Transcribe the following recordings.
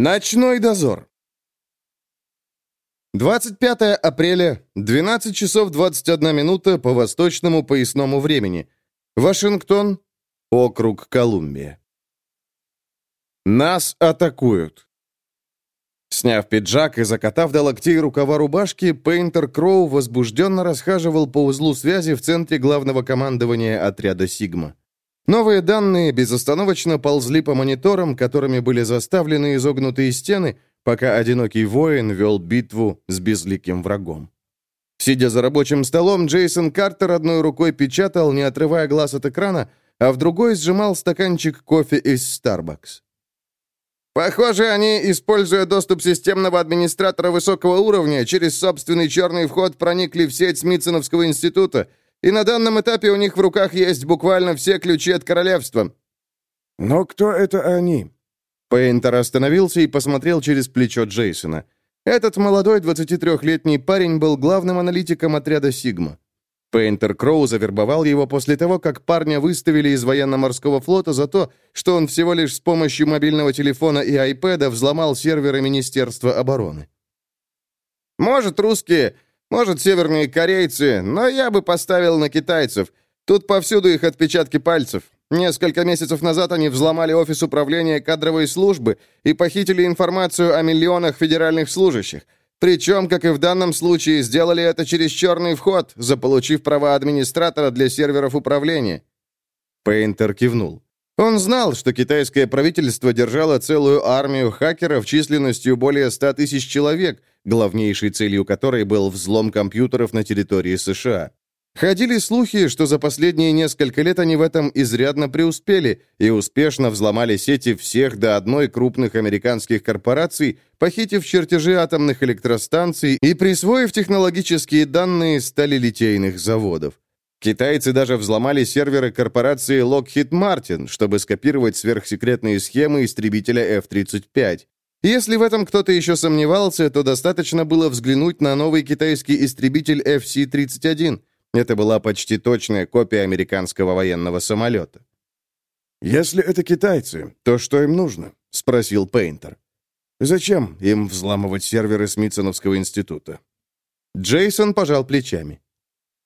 Ночной дозор. 25 апреля, 12 часов 21 минута по восточному поясному времени. Вашингтон, округ Колумбия. Нас атакуют. Сняв пиджак и закатав до локтей рукава рубашки, Пейнтер Кроу возбужденно расхаживал по узлу связи в центре главного командования отряда «Сигма». Новые данные безостановочно ползли по мониторам, которыми были заставлены изогнутые стены, пока одинокий воин вел битву с безликим врагом. Сидя за рабочим столом, Джейсон Картер одной рукой печатал, не отрывая глаз от экрана, а в другой сжимал стаканчик кофе из Starbucks. Похоже, они, используя доступ системного администратора высокого уровня, через собственный черный вход проникли в сеть Смитсоновского института и на данном этапе у них в руках есть буквально все ключи от королевства». «Но кто это они?» Пейнтер остановился и посмотрел через плечо Джейсона. Этот молодой 23-летний парень был главным аналитиком отряда «Сигма». Пейнтер Кроу завербовал его после того, как парня выставили из военно-морского флота за то, что он всего лишь с помощью мобильного телефона и айпэда взломал серверы Министерства обороны. «Может, русские может, северные корейцы, но я бы поставил на китайцев. Тут повсюду их отпечатки пальцев. Несколько месяцев назад они взломали офис управления кадровой службы и похитили информацию о миллионах федеральных служащих. Причем, как и в данном случае, сделали это через черный вход, заполучив права администратора для серверов управления. Пейнтер кивнул. Он знал, что китайское правительство держало целую армию хакеров численностью более 100 тысяч человек, главнейшей целью которой был взлом компьютеров на территории США. Ходили слухи, что за последние несколько лет они в этом изрядно преуспели и успешно взломали сети всех до одной крупных американских корпораций, похитив чертежи атомных электростанций и присвоив технологические данные сталелитейных заводов. Китайцы даже взломали серверы корпорации Lockheed Martin, чтобы скопировать сверхсекретные схемы истребителя F-35. Если в этом кто-то еще сомневался, то достаточно было взглянуть на новый китайский истребитель FC-31. Это была почти точная копия американского военного самолета. «Если это китайцы, то что им нужно?» — спросил Пейнтер. «Зачем им взламывать серверы Смитсоновского института?» Джейсон пожал плечами.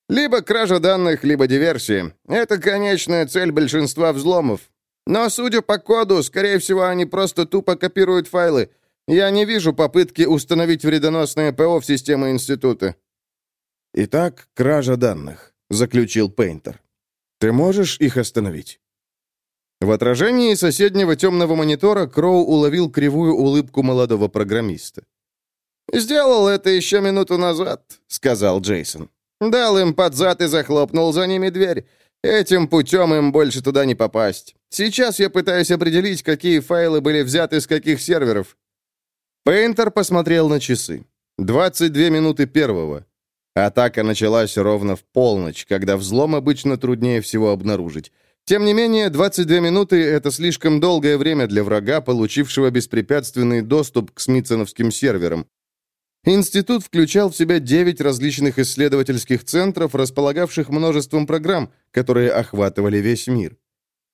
Либо кража данных, либо диверсия. Это конечная цель большинства взломов. Но, судя по коду, скорее всего, они просто тупо копируют файлы. Я не вижу попытки установить вредоносное ПО в систему института». «Итак, кража данных», — заключил Пейнтер. «Ты можешь их остановить?» В отражении соседнего темного монитора Кроу уловил кривую улыбку молодого программиста. «Сделал это еще минуту назад», — сказал Джейсон. Дал им под зад и захлопнул за ними дверь. Этим путем им больше туда не попасть. Сейчас я пытаюсь определить, какие файлы были взяты с каких серверов». Пейнтер посмотрел на часы. 22 минуты первого. Атака началась ровно в полночь, когда взлом обычно труднее всего обнаружить. Тем не менее, 22 минуты — это слишком долгое время для врага, получившего беспрепятственный доступ к смитсоновским серверам. Институт включал в себя девять различных исследовательских центров, располагавших множеством программ, которые охватывали весь мир.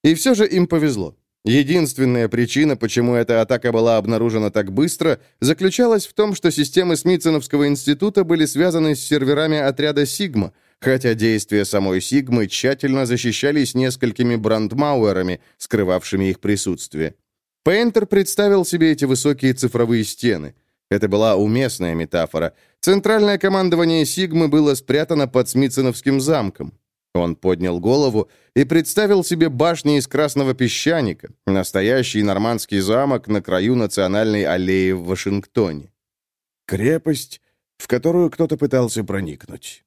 И все же им повезло. Единственная причина, почему эта атака была обнаружена так быстро, заключалась в том, что системы Смитсоновского института были связаны с серверами отряда «Сигма», хотя действия самой «Сигмы» тщательно защищались несколькими брандмауэрами, скрывавшими их присутствие. Пейнтер представил себе эти высокие цифровые стены – это была уместная метафора. Центральное командование Сигмы было спрятано под Смитсоновским замком. Он поднял голову и представил себе башни из красного песчаника, настоящий нормандский замок на краю национальной аллеи в Вашингтоне. Крепость, в которую кто-то пытался проникнуть.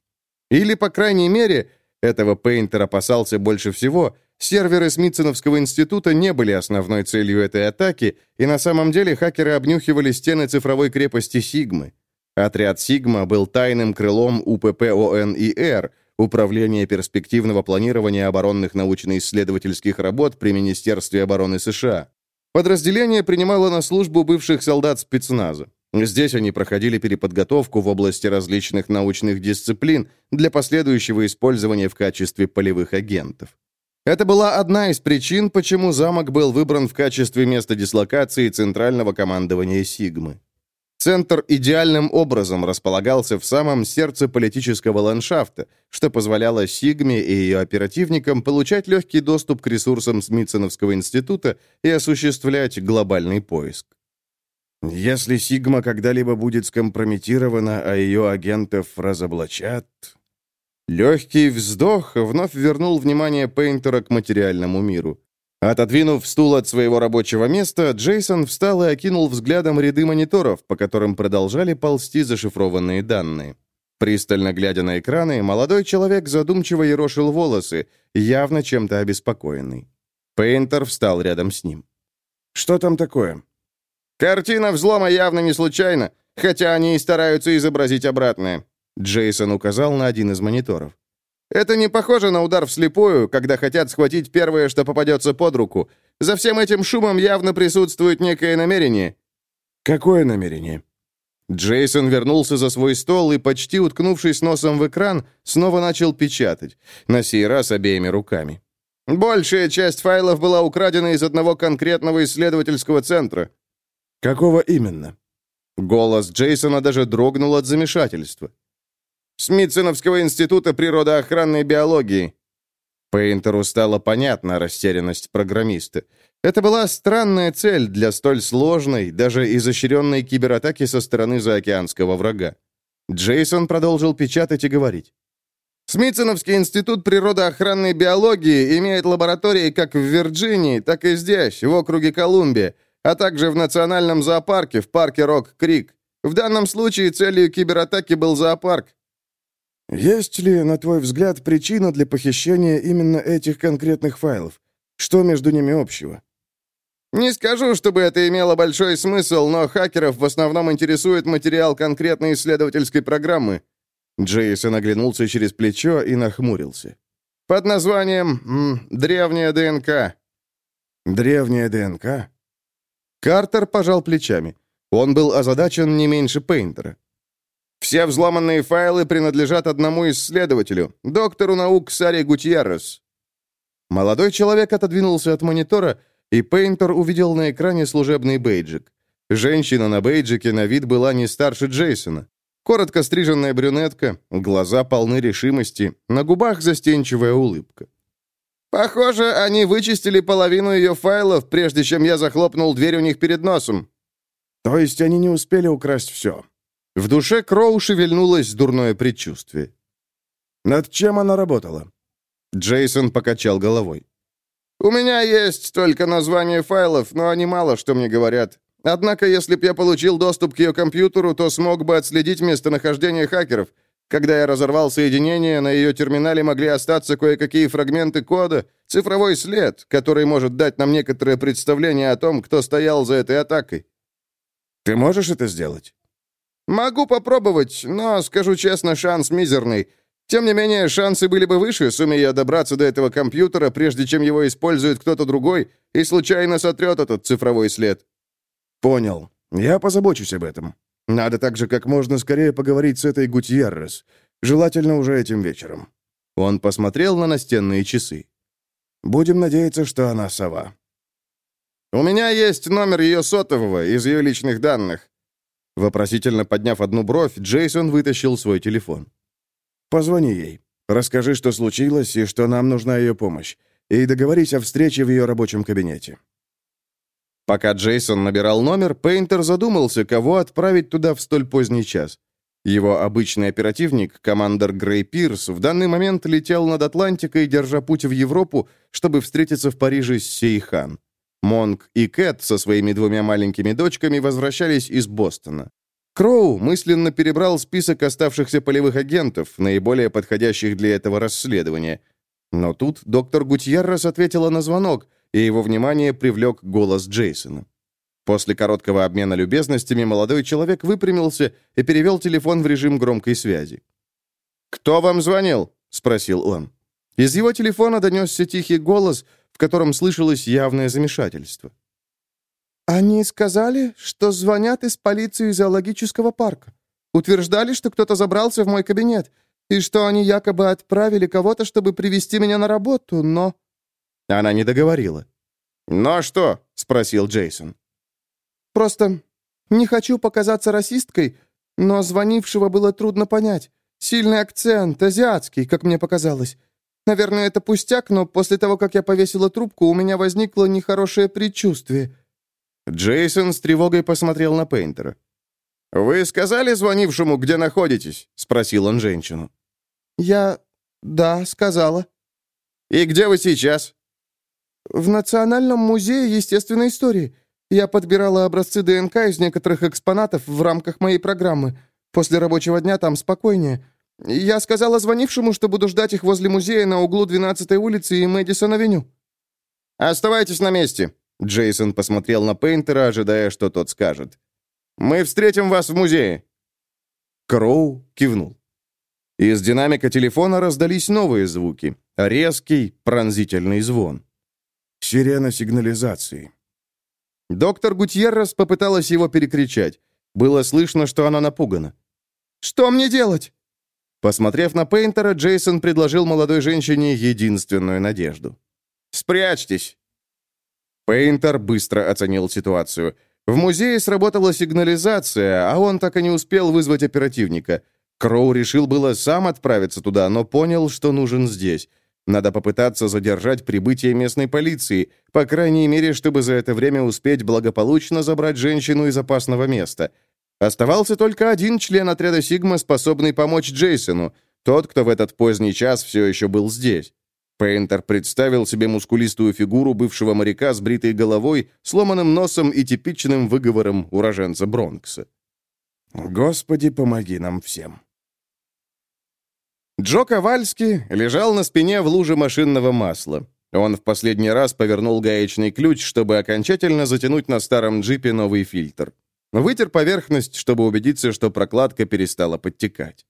Или, по крайней мере, этого Пейнтер опасался больше всего, Серверы Смитсоновского института не были основной целью этой атаки, и на самом деле хакеры обнюхивали стены цифровой крепости Сигмы. Отряд Сигма был тайным крылом УПП ОНИР, Управление перспективного планирования оборонных научно-исследовательских работ при Министерстве обороны США. Подразделение принимало на службу бывших солдат спецназа. Здесь они проходили переподготовку в области различных научных дисциплин для последующего использования в качестве полевых агентов. Это была одна из причин, почему замок был выбран в качестве места дислокации центрального командования Сигмы. Центр идеальным образом располагался в самом сердце политического ландшафта, что позволяло Сигме и ее оперативникам получать легкий доступ к ресурсам Смитсоновского института и осуществлять глобальный поиск. Если Сигма когда-либо будет скомпрометирована, а ее агентов разоблачат... Легкий вздох вновь вернул внимание Пейнтера к материальному миру. Отодвинув стул от своего рабочего места, Джейсон встал и окинул взглядом ряды мониторов, по которым продолжали ползти зашифрованные данные. Пристально глядя на экраны, молодой человек задумчиво ерошил волосы, явно чем-то обеспокоенный. Пейнтер встал рядом с ним. «Что там такое?» «Картина взлома явно не случайна, хотя они и стараются изобразить обратное. Джейсон указал на один из мониторов. «Это не похоже на удар вслепую, когда хотят схватить первое, что попадется под руку. За всем этим шумом явно присутствует некое намерение». «Какое намерение?» Джейсон вернулся за свой стол и, почти уткнувшись носом в экран, снова начал печатать, на сей раз обеими руками. «Большая часть файлов была украдена из одного конкретного исследовательского центра». «Какого именно?» Голос Джейсона даже дрогнул от замешательства. Смитсоновского института природоохранной биологии». Пейнтеру стало понятна растерянность программиста. Это была странная цель для столь сложной, даже изощренной кибератаки со стороны заокеанского врага. Джейсон продолжил печатать и говорить. Смитсоновский институт природоохранной биологии имеет лаборатории как в Вирджинии, так и здесь, в округе Колумбия, а также в национальном зоопарке, в парке Рок-Крик. В данном случае целью кибератаки был зоопарк. Есть ли, на твой взгляд, причина для похищения именно этих конкретных файлов? Что между ними общего? Не скажу, чтобы это имело большой смысл, но хакеров в основном интересует материал конкретной исследовательской программы. Джейсон оглянулся через плечо и нахмурился. Под названием «Древняя ДНК». «Древняя ДНК?» Картер пожал плечами. Он был озадачен не меньше Пейнтера. Все взломанные файлы принадлежат одному исследователю, доктору наук Саре Гутьеррес». Молодой человек отодвинулся от монитора, и Пейнтер увидел на экране служебный бейджик. Женщина на бейджике на вид была не старше Джейсона. Коротко стриженная брюнетка, глаза полны решимости, на губах застенчивая улыбка. «Похоже, они вычистили половину ее файлов, прежде чем я захлопнул дверь у них перед носом». «То есть они не успели украсть все?» В душе Кроу шевельнулось дурное предчувствие. «Над чем она работала?» Джейсон покачал головой. «У меня есть только название файлов, но они мало что мне говорят. Однако, если б я получил доступ к ее компьютеру, то смог бы отследить местонахождение хакеров. Когда я разорвал соединение, на ее терминале могли остаться кое-какие фрагменты кода, цифровой след, который может дать нам некоторое представление о том, кто стоял за этой атакой». «Ты можешь это сделать?» «Могу попробовать, но, скажу честно, шанс мизерный. Тем не менее, шансы были бы выше, сумея добраться до этого компьютера, прежде чем его использует кто-то другой и случайно сотрет этот цифровой след». «Понял. Я позабочусь об этом. Надо также как можно скорее поговорить с этой Гутьеррес. Желательно уже этим вечером». Он посмотрел на настенные часы. «Будем надеяться, что она сова». «У меня есть номер ее сотового из ее личных данных. Вопросительно подняв одну бровь, Джейсон вытащил свой телефон. «Позвони ей. Расскажи, что случилось и что нам нужна ее помощь. И договорись о встрече в ее рабочем кабинете». Пока Джейсон набирал номер, Пейнтер задумался, кого отправить туда в столь поздний час. Его обычный оперативник, командор Грей Пирс, в данный момент летел над Атлантикой, держа путь в Европу, чтобы встретиться в Париже с Сейхан. Монг и Кэт со своими двумя маленькими дочками возвращались из Бостона. Кроу мысленно перебрал список оставшихся полевых агентов, наиболее подходящих для этого расследования. Но тут доктор Гутьеррес ответила на звонок, и его внимание привлек голос Джейсона. После короткого обмена любезностями молодой человек выпрямился и перевел телефон в режим громкой связи. «Кто вам звонил?» — спросил он. Из его телефона донесся тихий голос — в котором слышалось явное замешательство. «Они сказали, что звонят из полиции зоологического парка. Утверждали, что кто-то забрался в мой кабинет, и что они якобы отправили кого-то, чтобы привести меня на работу, но...» Она не договорила. «Ну а что?» — спросил Джейсон. «Просто не хочу показаться расисткой, но звонившего было трудно понять. Сильный акцент, азиатский, как мне показалось. Наверное, это пустяк, но после того, как я повесила трубку, у меня возникло нехорошее предчувствие». Джейсон с тревогой посмотрел на Пейнтера. «Вы сказали звонившему, где находитесь?» — спросил он женщину. «Я... да, сказала». «И где вы сейчас?» «В Национальном музее естественной истории. Я подбирала образцы ДНК из некоторых экспонатов в рамках моей программы. После рабочего дня там спокойнее. Я сказала звонившему, что буду ждать их возле музея на углу 12-й улицы и Мэдисон-авеню». «Оставайтесь на месте», — Джейсон посмотрел на Пейнтера, ожидая, что тот скажет. «Мы встретим вас в музее». Кроу кивнул. Из динамика телефона раздались новые звуки. Резкий, пронзительный звон. «Сирена сигнализации», Доктор Гутьеррес попыталась его перекричать. Было слышно, что она напугана. «Что мне делать?» Посмотрев на Пейнтера, Джейсон предложил молодой женщине единственную надежду. «Спрячьтесь!» Пейнтер быстро оценил ситуацию. В музее сработала сигнализация, а он так и не успел вызвать оперативника. Кроу решил было сам отправиться туда, но понял, что нужен здесь. Надо попытаться задержать прибытие местной полиции, по крайней мере, чтобы за это время успеть благополучно забрать женщину из опасного места. Оставался только один член отряда «Сигма», способный помочь Джейсону, тот, кто в этот поздний час все еще был здесь. Пейнтер представил себе мускулистую фигуру бывшего моряка с бритой головой, сломанным носом и типичным выговором уроженца Бронкса. «Господи, помоги нам всем!» Джо Ковальский лежал на спине в луже машинного масла. Он в последний раз повернул гаечный ключ, чтобы окончательно затянуть на старом джипе новый фильтр. Вытер поверхность, чтобы убедиться, что прокладка перестала подтекать.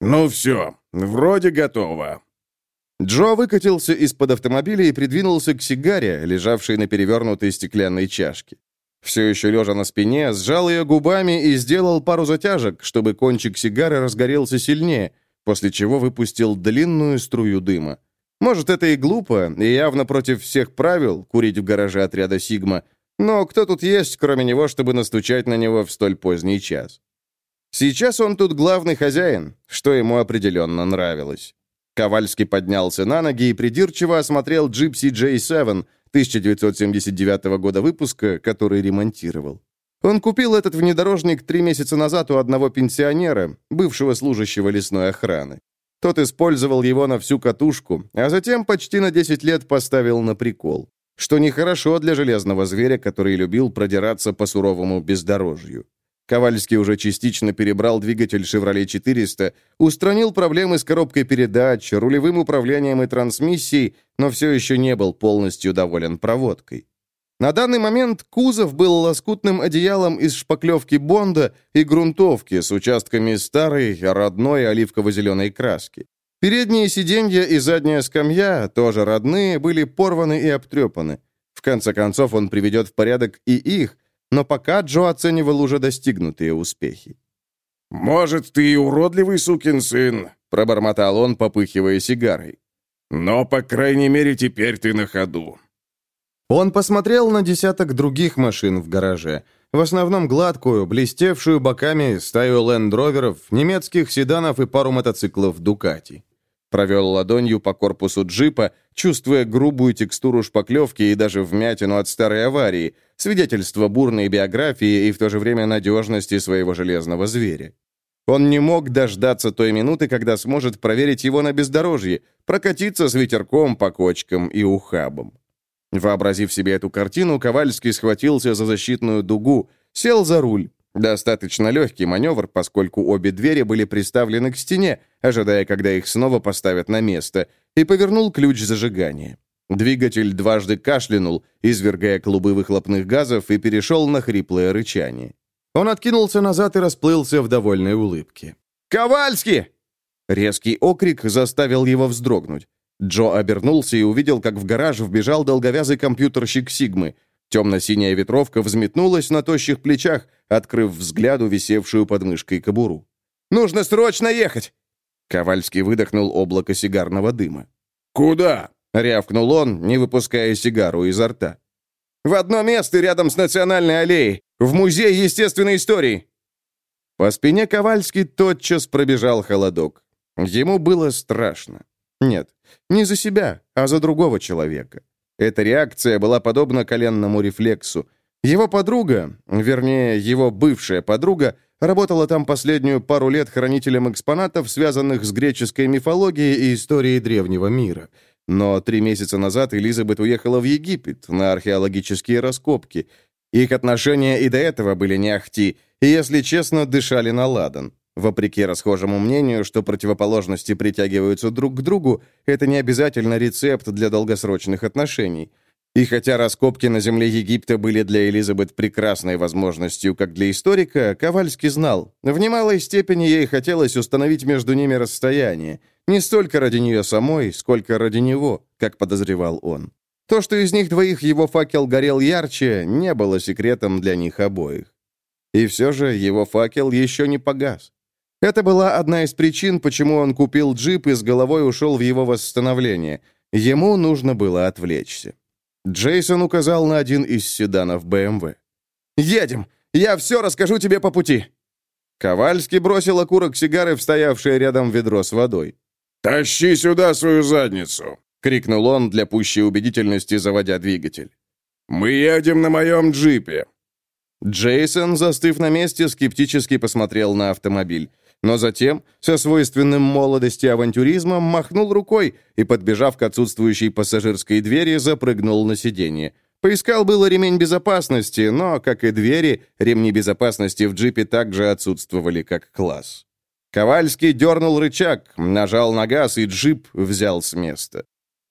«Ну все, вроде готово». Джо выкатился из-под автомобиля и придвинулся к сигаре, лежавшей на перевернутой стеклянной чашке. Все еще лежа на спине, сжал ее губами и сделал пару затяжек, чтобы кончик сигары разгорелся сильнее, после чего выпустил длинную струю дыма. Может, это и глупо, и явно против всех правил курить в гараже отряда «Сигма», но кто тут есть, кроме него, чтобы настучать на него в столь поздний час? Сейчас он тут главный хозяин, что ему определенно нравилось. Ковальский поднялся на ноги и придирчиво осмотрел джип CJ7 1979 года выпуска, который ремонтировал. Он купил этот внедорожник три месяца назад у одного пенсионера, бывшего служащего лесной охраны. Тот использовал его на всю катушку, а затем почти на 10 лет поставил на прикол. Что нехорошо для железного зверя, который любил продираться по суровому бездорожью. Ковальский уже частично перебрал двигатель «Шевроле 400», устранил проблемы с коробкой передач, рулевым управлением и трансмиссией, но все еще не был полностью доволен проводкой. На данный момент кузов был лоскутным одеялом из шпаклевки Бонда и грунтовки с участками старой, родной оливково-зеленой краски. Передние сиденья и задняя скамья, тоже родные, были порваны и обтрепаны. В конце концов, он приведет в порядок и их, но пока Джо оценивал уже достигнутые успехи. «Может, ты и уродливый сукин сын», — пробормотал он, попыхивая сигарой. «Но, по крайней мере, теперь ты на ходу. Он посмотрел на десяток других машин в гараже. В основном гладкую, блестевшую боками стаю лендроверов, немецких седанов и пару мотоциклов «Дукати». Провел ладонью по корпусу джипа, чувствуя грубую текстуру шпаклевки и даже вмятину от старой аварии, свидетельство бурной биографии и в то же время надежности своего железного зверя. Он не мог дождаться той минуты, когда сможет проверить его на бездорожье, прокатиться с ветерком по кочкам и ухабам. Вообразив себе эту картину, Ковальский схватился за защитную дугу, сел за руль. Достаточно легкий маневр, поскольку обе двери были приставлены к стене, ожидая, когда их снова поставят на место, и повернул ключ зажигания. Двигатель дважды кашлянул, извергая клубы выхлопных газов, и перешел на хриплое рычание. Он откинулся назад и расплылся в довольной улыбке. «Ковальский!» Резкий окрик заставил его вздрогнуть. Джо обернулся и увидел, как в гараж вбежал долговязый компьютерщик Сигмы. Темно-синяя ветровка взметнулась на тощих плечах, открыв взгляду висевшую под мышкой кобуру. «Нужно срочно ехать!» Ковальский выдохнул облако сигарного дыма. «Куда?» — рявкнул он, не выпуская сигару изо рта. «В одно место рядом с Национальной аллеей, в Музей естественной истории!» По спине Ковальски тотчас пробежал холодок. Ему было страшно. Нет, не за себя, а за другого человека. Эта реакция была подобна коленному рефлексу. Его подруга, вернее, его бывшая подруга, работала там последнюю пару лет хранителем экспонатов, связанных с греческой мифологией и историей древнего мира. Но три месяца назад Элизабет уехала в Египет на археологические раскопки. Их отношения и до этого были не ахти – и, если честно, дышали на ладан. Вопреки расхожему мнению, что противоположности притягиваются друг к другу, это не обязательно рецепт для долгосрочных отношений. И хотя раскопки на земле Египта были для Элизабет прекрасной возможностью, как для историка, Ковальский знал, в немалой степени ей хотелось установить между ними расстояние, не столько ради нее самой, сколько ради него, как подозревал он. То, что из них двоих его факел горел ярче, не было секретом для них обоих. И все же его факел еще не погас. Это была одна из причин, почему он купил джип и с головой ушел в его восстановление. Ему нужно было отвлечься. Джейсон указал на один из седанов БМВ. «Едем! Я все расскажу тебе по пути!» Ковальский бросил окурок сигары в стоявшее рядом ведро с водой. «Тащи сюда свою задницу!» — крикнул он для пущей убедительности, заводя двигатель. «Мы едем на моем джипе. Джейсон, застыв на месте, скептически посмотрел на автомобиль. Но затем, со свойственным молодости авантюризмом, махнул рукой и, подбежав к отсутствующей пассажирской двери, запрыгнул на сиденье. Поискал было ремень безопасности, но, как и двери, ремни безопасности в джипе также отсутствовали как класс. Ковальский дернул рычаг, нажал на газ, и джип взял с места.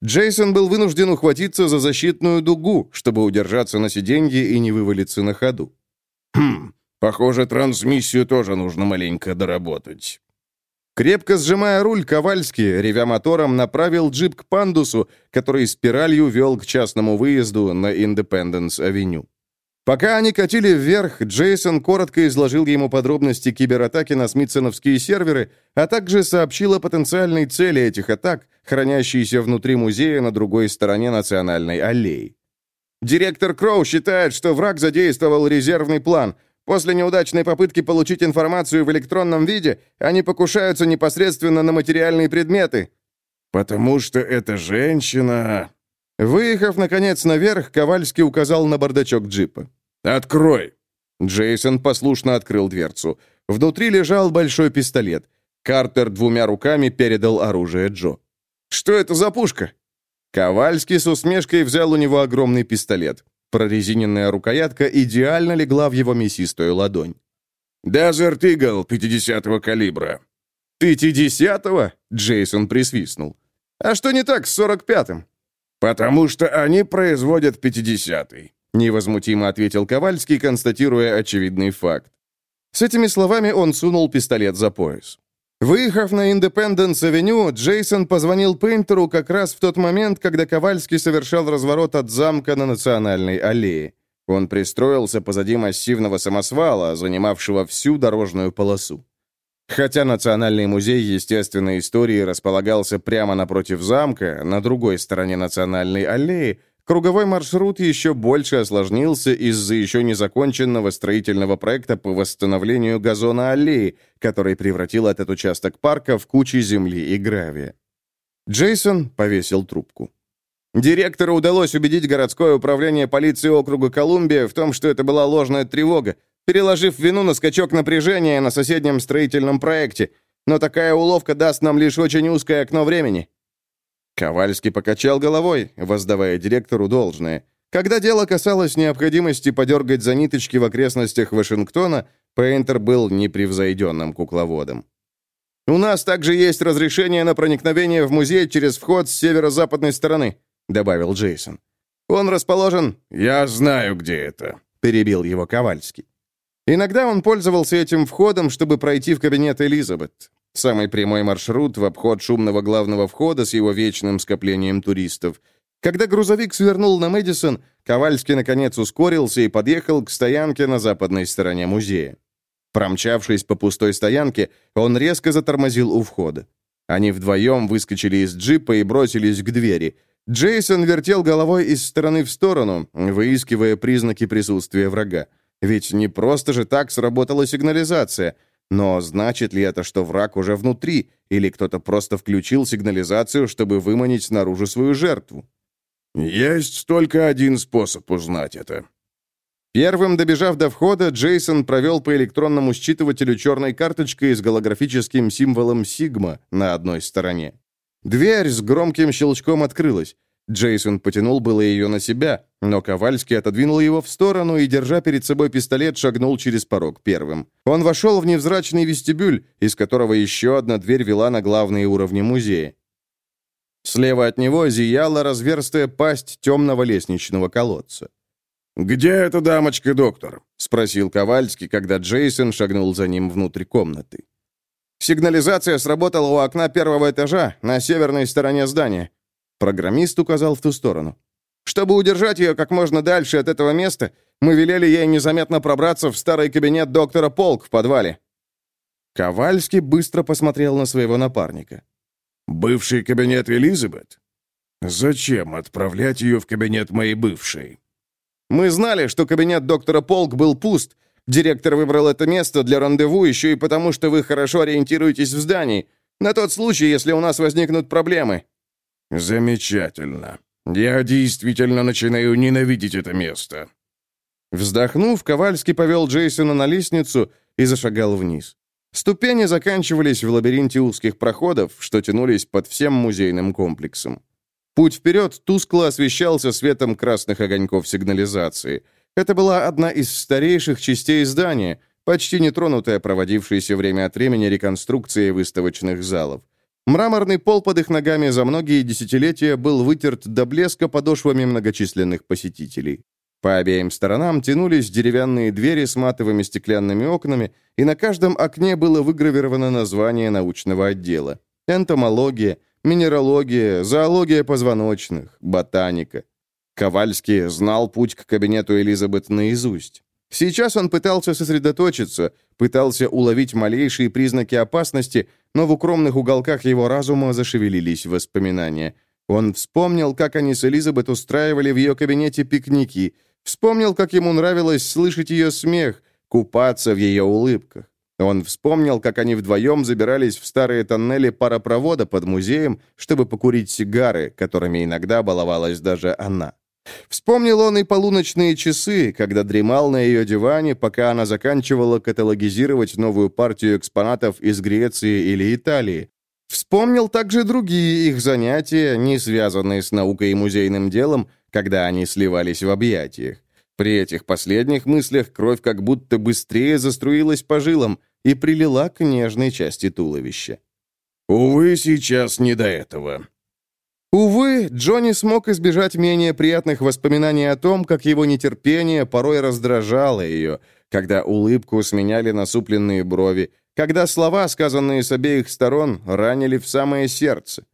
Джейсон был вынужден ухватиться за защитную дугу, чтобы удержаться на сиденье и не вывалиться на ходу. Хм, похоже, трансмиссию тоже нужно маленько доработать. Крепко сжимая руль, Ковальский, ревя мотором, направил джип к пандусу, который спиралью вел к частному выезду на Индепенденс-авеню. Пока они катили вверх, Джейсон коротко изложил ему подробности кибератаки на смитсоновские серверы, а также сообщил о потенциальной цели этих атак, хранящейся внутри музея на другой стороне Национальной аллеи. Директор Кроу считает, что враг задействовал резервный план. После неудачной попытки получить информацию в электронном виде, они покушаются непосредственно на материальные предметы. «Потому что эта женщина...» Выехав, наконец, наверх, Ковальский указал на бардачок джипа. «Открой!» Джейсон послушно открыл дверцу. Внутри лежал большой пистолет. Картер двумя руками передал оружие Джо. «Что это за пушка?» Ковальский с усмешкой взял у него огромный пистолет. Прорезиненная рукоятка идеально легла в его мясистую ладонь. «Дезерт Игл 50-го калибра». «50-го?» — Джейсон присвистнул. «А что не так с 45-м?» «Потому что они производят 50-й», — невозмутимо ответил Ковальский, констатируя очевидный факт. С этими словами он сунул пистолет за пояс. Выехав на Индепенденс-авеню, Джейсон позвонил Пейнтеру как раз в тот момент, когда Ковальский совершал разворот от замка на Национальной аллее. Он пристроился позади массивного самосвала, занимавшего всю дорожную полосу. Хотя Национальный музей естественной истории располагался прямо напротив замка, на другой стороне Национальной аллеи, Круговой маршрут еще больше осложнился из-за еще незаконченного строительного проекта по восстановлению газона аллеи, который превратил этот участок парка в кучу земли и гравия. Джейсон повесил трубку. Директору удалось убедить городское управление полиции округа Колумбия в том, что это была ложная тревога, переложив вину на скачок напряжения на соседнем строительном проекте. Но такая уловка даст нам лишь очень узкое окно времени. Ковальский покачал головой, воздавая директору должное. Когда дело касалось необходимости подергать за ниточки в окрестностях Вашингтона, Пейнтер был непревзойденным кукловодом. «У нас также есть разрешение на проникновение в музей через вход с северо-западной стороны», — добавил Джейсон. «Он расположен...» «Я знаю, где это», — перебил его Ковальский. Иногда он пользовался этим входом, чтобы пройти в кабинет Элизабет. Самый прямой маршрут в обход шумного главного входа с его вечным скоплением туристов. Когда грузовик свернул на Мэдисон, Ковальский наконец ускорился и подъехал к стоянке на западной стороне музея. Промчавшись по пустой стоянке, он резко затормозил у входа. Они вдвоем выскочили из джипа и бросились к двери. Джейсон вертел головой из стороны в сторону, выискивая признаки присутствия врага. Ведь не просто же так сработала сигнализация. Но значит ли это, что враг уже внутри, или кто-то просто включил сигнализацию, чтобы выманить наружу свою жертву? «Есть только один способ узнать это». Первым добежав до входа, Джейсон провел по электронному считывателю черной карточкой с голографическим символом «Сигма» на одной стороне. Дверь с громким щелчком открылась. Джейсон потянул было ее на себя, но Ковальский отодвинул его в сторону и, держа перед собой пистолет, шагнул через порог первым. Он вошел в невзрачный вестибюль, из которого еще одна дверь вела на главные уровни музея. Слева от него зияла разверстая пасть темного лестничного колодца. «Где эта дамочка, доктор?» — спросил Ковальский, когда Джейсон шагнул за ним внутрь комнаты. Сигнализация сработала у окна первого этажа на северной стороне здания. Программист указал в ту сторону. Чтобы удержать ее как можно дальше от этого места, мы велели ей незаметно пробраться в старый кабинет доктора Полк в подвале. Ковальский быстро посмотрел на своего напарника. «Бывший кабинет Элизабет? Зачем отправлять ее в кабинет моей бывшей?» «Мы знали, что кабинет доктора Полк был пуст. Директор выбрал это место для рандеву еще и потому, что вы хорошо ориентируетесь в здании. На тот случай, если у нас возникнут проблемы». «Замечательно. Я действительно начинаю ненавидеть это место». Вздохнув, Ковальский повел Джейсона на лестницу и зашагал вниз. Ступени заканчивались в лабиринте узких проходов, что тянулись под всем музейным комплексом. Путь вперед тускло освещался светом красных огоньков сигнализации. Это была одна из старейших частей здания, почти нетронутая проводившейся время от времени реконструкцией выставочных залов. Мраморный пол под их ногами за многие десятилетия был вытерт до блеска подошвами многочисленных посетителей. По обеим сторонам тянулись деревянные двери с матовыми стеклянными окнами, и на каждом окне было выгравировано название научного отдела. Энтомология, минералогия, зоология позвоночных, ботаника. Ковальский знал путь к кабинету Элизабет наизусть. Сейчас он пытался сосредоточиться, пытался уловить малейшие признаки опасности, но в укромных уголках его разума зашевелились воспоминания. Он вспомнил, как они с Элизабет устраивали в ее кабинете пикники, вспомнил, как ему нравилось слышать ее смех, купаться в ее улыбках. Он вспомнил, как они вдвоем забирались в старые тоннели паропровода под музеем, чтобы покурить сигары, которыми иногда баловалась даже она. Вспомнил он и полуночные часы, когда дремал на ее диване, пока она заканчивала каталогизировать новую партию экспонатов из Греции или Италии. Вспомнил также другие их занятия, не связанные с наукой и музейным делом, когда они сливались в объятиях. При этих последних мыслях кровь как будто быстрее заструилась по жилам и прилила к нежной части туловища. «Увы, сейчас не до этого», Увы, Джонни смог избежать менее приятных воспоминаний о том, как его нетерпение порой раздражало ее, когда улыбку сменяли насупленные брови, когда слова, сказанные с обеих сторон, ранили в самое сердце.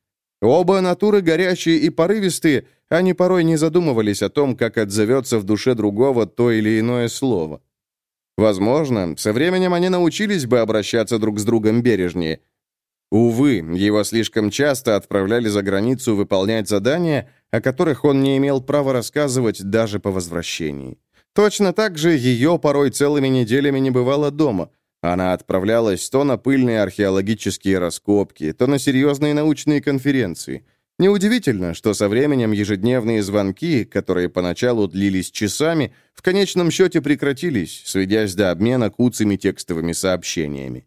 Оба натуры горячие и порывистые, они порой не задумывались о том, как отзовется в душе другого то или иное слово. Возможно, со временем они научились бы обращаться друг с другом бережнее – Увы, его слишком часто отправляли за границу выполнять задания, о которых он не имел права рассказывать даже по возвращении. Точно так же ее порой целыми неделями не бывало дома. Она отправлялась то на пыльные археологические раскопки, то на серьезные научные конференции. Неудивительно, что со временем ежедневные звонки, которые поначалу длились часами, в конечном счете прекратились, сведясь до обмена куцами текстовыми сообщениями.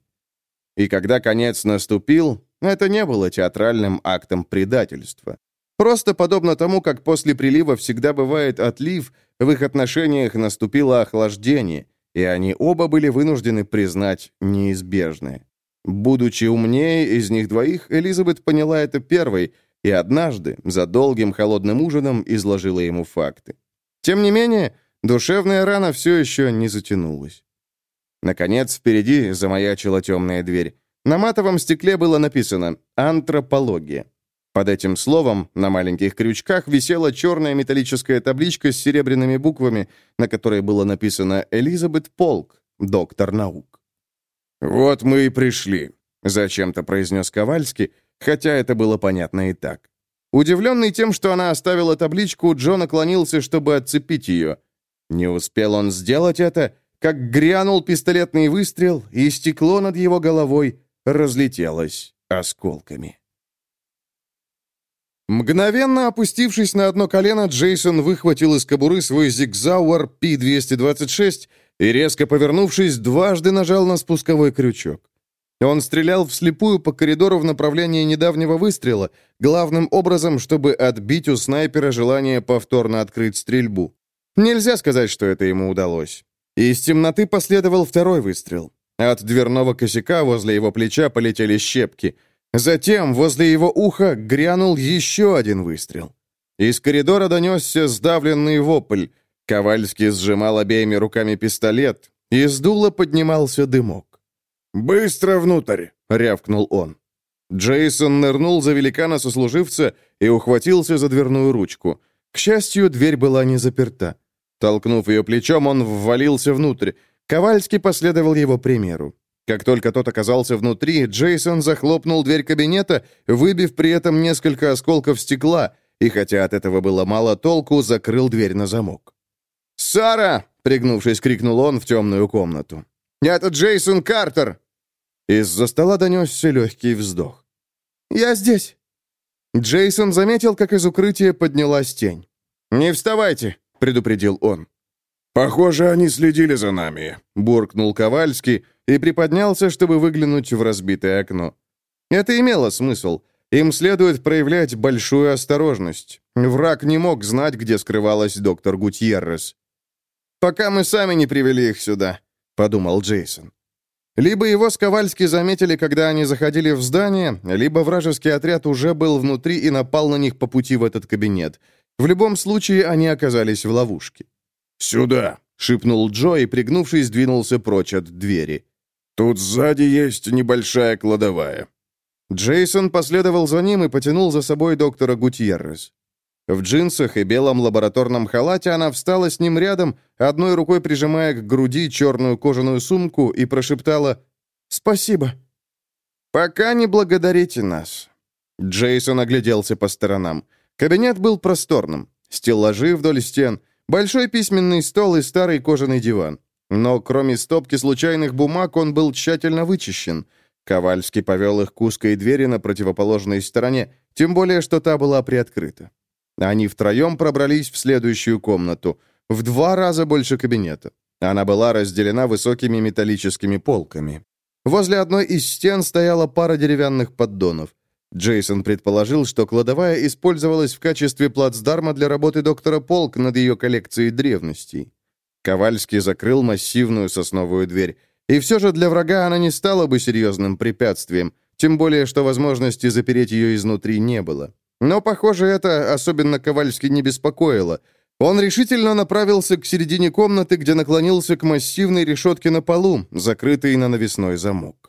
И когда конец наступил, это не было театральным актом предательства. Просто подобно тому, как после прилива всегда бывает отлив, в их отношениях наступило охлаждение, и они оба были вынуждены признать неизбежное. Будучи умнее из них двоих, Элизабет поняла это первой, и однажды, за долгим холодным ужином, изложила ему факты. Тем не менее, душевная рана все еще не затянулась. Наконец, впереди замаячила темная дверь. На матовом стекле было написано «Антропология». Под этим словом на маленьких крючках висела черная металлическая табличка с серебряными буквами, на которой было написано «Элизабет Полк, доктор наук». «Вот мы и пришли», — зачем-то произнес Ковальский, хотя это было понятно и так. Удивленный тем, что она оставила табличку, Джо наклонился, чтобы отцепить ее. Не успел он сделать это, как грянул пистолетный выстрел, и стекло над его головой разлетелось осколками. Мгновенно опустившись на одно колено, Джейсон выхватил из кобуры свой зигзауэр P-226 и, резко повернувшись, дважды нажал на спусковой крючок. Он стрелял вслепую по коридору в направлении недавнего выстрела, главным образом, чтобы отбить у снайпера желание повторно открыть стрельбу. Нельзя сказать, что это ему удалось. Из темноты последовал второй выстрел. От дверного косяка возле его плеча полетели щепки. Затем возле его уха грянул еще один выстрел. Из коридора донесся сдавленный вопль. Ковальский сжимал обеими руками пистолет. Из дула поднимался дымок. «Быстро внутрь!» — рявкнул он. Джейсон нырнул за великана-сослуживца и ухватился за дверную ручку. К счастью, дверь была не заперта. Толкнув ее плечом, он ввалился внутрь. Ковальский последовал его примеру. Как только тот оказался внутри, Джейсон захлопнул дверь кабинета, выбив при этом несколько осколков стекла, и хотя от этого было мало толку, закрыл дверь на замок. «Сара!» — пригнувшись, крикнул он в темную комнату. «Это Джейсон Картер!» Из-за стола донесся легкий вздох. «Я здесь!» Джейсон заметил, как из укрытия поднялась тень. «Не вставайте!» — предупредил он. «Похоже, они следили за нами», — буркнул Ковальский и приподнялся, чтобы выглянуть в разбитое окно. Это имело смысл. Им следует проявлять большую осторожность. Враг не мог знать, где скрывалась доктор Гутьеррес. «Пока мы сами не привели их сюда», подумал Джейсон. Либо его с Ковальски заметили, когда они заходили в здание, либо вражеский отряд уже был внутри и напал на них по пути в этот кабинет. В любом случае, они оказались в ловушке. «Сюда!» — шепнул Джо и, пригнувшись, двинулся прочь от двери. «Тут сзади есть небольшая кладовая». Джейсон последовал за ним и потянул за собой доктора Гутьеррес. В джинсах и белом лабораторном халате она встала с ним рядом, одной рукой прижимая к груди черную кожаную сумку, и прошептала «Спасибо». «Пока не благодарите нас». Джейсон огляделся по сторонам. Кабинет был просторным. Стеллажи вдоль стен, большой письменный стол и старый кожаный диван. Но кроме стопки случайных бумаг он был тщательно вычищен. Ковальский повел их к узкой двери на противоположной стороне, тем более, что та была приоткрыта. Они втроем пробрались в следующую комнату, в два раза больше кабинета. Она была разделена высокими металлическими полками. Возле одной из стен стояла пара деревянных поддонов. Джейсон предположил, что кладовая использовалась в качестве плацдарма для работы доктора Полк над ее коллекцией древностей. Ковальский закрыл массивную сосновую дверь. И все же для врага она не стала бы серьезным препятствием, тем более, что возможности запереть ее изнутри не было. Но, похоже, это особенно Ковальский не беспокоило. Он решительно направился к середине комнаты, где наклонился к массивной решетке на полу, закрытой на навесной замок.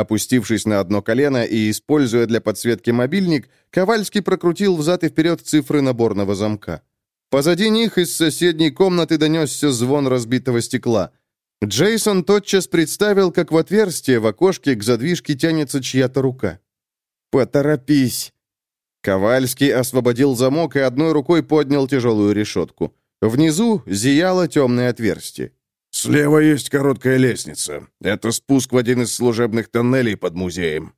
Опустившись на одно колено и используя для подсветки мобильник, Ковальский прокрутил взад и вперед цифры наборного замка. Позади них из соседней комнаты донесся звон разбитого стекла. Джейсон тотчас представил, как в отверстие в окошке к задвижке тянется чья-то рука. «Поторопись!» Ковальский освободил замок и одной рукой поднял тяжелую решетку. Внизу зияло темное отверстие. «Слева есть короткая лестница. Это спуск в один из служебных тоннелей под музеем».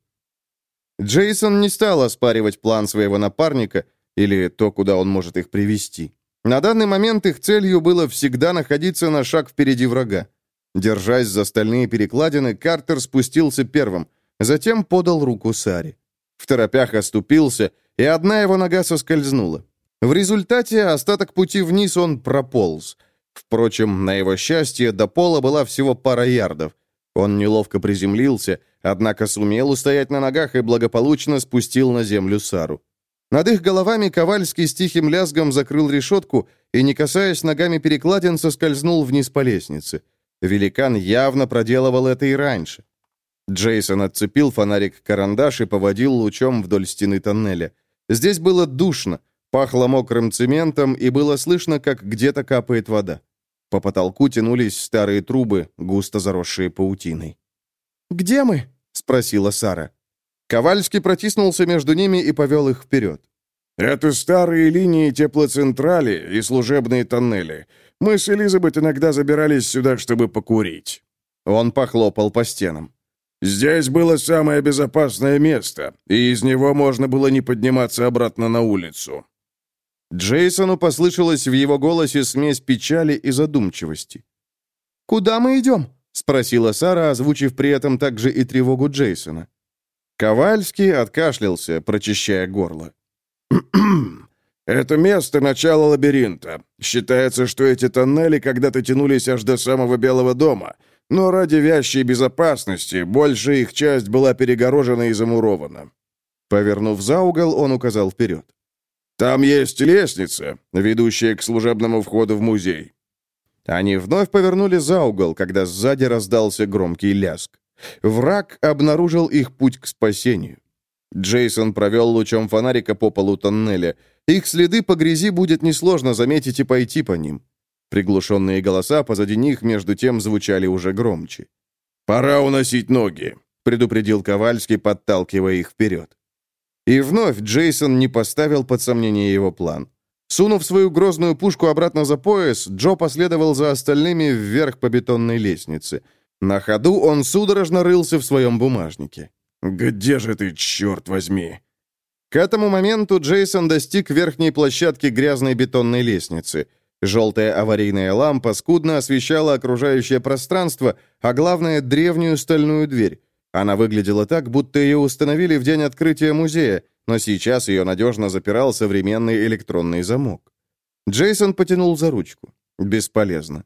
Джейсон не стал оспаривать план своего напарника или то, куда он может их привести. На данный момент их целью было всегда находиться на шаг впереди врага. Держась за стальные перекладины, Картер спустился первым, затем подал руку Саре. В торопях оступился и одна его нога соскользнула. В результате остаток пути вниз он прополз. Впрочем, на его счастье, до пола была всего пара ярдов. Он неловко приземлился, однако сумел устоять на ногах и благополучно спустил на землю Сару. Над их головами Ковальский с тихим лязгом закрыл решетку и, не касаясь ногами перекладин, соскользнул вниз по лестнице. Великан явно проделывал это и раньше. Джейсон отцепил фонарик-карандаш и поводил лучом вдоль стены тоннеля. Здесь было душно, пахло мокрым цементом, и было слышно, как где-то капает вода. По потолку тянулись старые трубы, густо заросшие паутиной. «Где мы?» — спросила Сара. Ковальский протиснулся между ними и повел их вперед. «Это старые линии теплоцентрали и служебные тоннели. Мы с Элизабет иногда забирались сюда, чтобы покурить». Он похлопал по стенам. «Здесь было самое безопасное место, и из него можно было не подниматься обратно на улицу». Джейсону послышалось в его голосе смесь печали и задумчивости. «Куда мы идем?» — спросила Сара, озвучив при этом также и тревогу Джейсона. Ковальский откашлялся, прочищая горло. «Это место начала лабиринта. Считается, что эти тоннели когда-то тянулись аж до самого Белого дома, но ради вящей безопасности большая их часть была перегорожена и замурована». Повернув за угол, он указал вперед. «Там есть лестница, ведущая к служебному входу в музей». Они вновь повернули за угол, когда сзади раздался громкий ляск. Враг обнаружил их путь к спасению. Джейсон провел лучом фонарика по полу тоннеля. Их следы по грязи будет несложно заметить и пойти по ним. Приглушенные голоса позади них между тем звучали уже громче. «Пора уносить ноги», — предупредил Ковальский, подталкивая их вперед. И вновь Джейсон не поставил под сомнение его план. Сунув свою грозную пушку обратно за пояс, Джо последовал за остальными вверх по бетонной лестнице. На ходу он судорожно рылся в своем бумажнике. «Где же ты, черт возьми?» К этому моменту Джейсон достиг верхней площадки грязной бетонной лестницы. Желтая аварийная лампа скудно освещала окружающее пространство, а главное — древнюю стальную дверь. Она выглядела так, будто ее установили в день открытия музея, но сейчас ее надежно запирал современный электронный замок. Джейсон потянул за ручку. Бесполезно.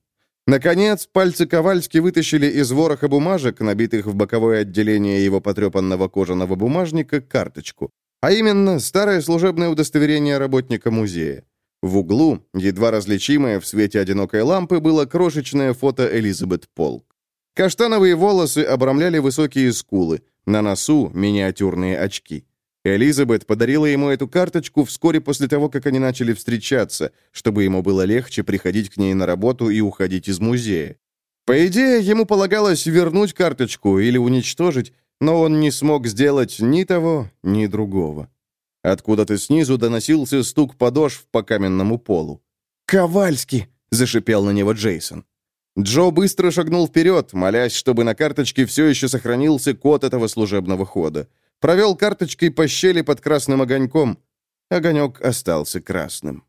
Наконец, пальцы Ковальски вытащили из вороха бумажек, набитых в боковое отделение его потрепанного кожаного бумажника, карточку. А именно, старое служебное удостоверение работника музея. В углу, едва различимое в свете одинокой лампы, было крошечное фото Элизабет Полк. Каштановые волосы обрамляли высокие скулы, на носу миниатюрные очки. Элизабет подарила ему эту карточку вскоре после того, как они начали встречаться, чтобы ему было легче приходить к ней на работу и уходить из музея. По идее, ему полагалось вернуть карточку или уничтожить, но он не смог сделать ни того, ни другого. Откуда-то снизу доносился стук подошв по каменному полу. «Ковальский!» — зашипел на него Джейсон. Джо быстро шагнул вперед, молясь, чтобы на карточке все еще сохранился код этого служебного хода. Провел карточкой по щели под красным огоньком. Огонек остался красным.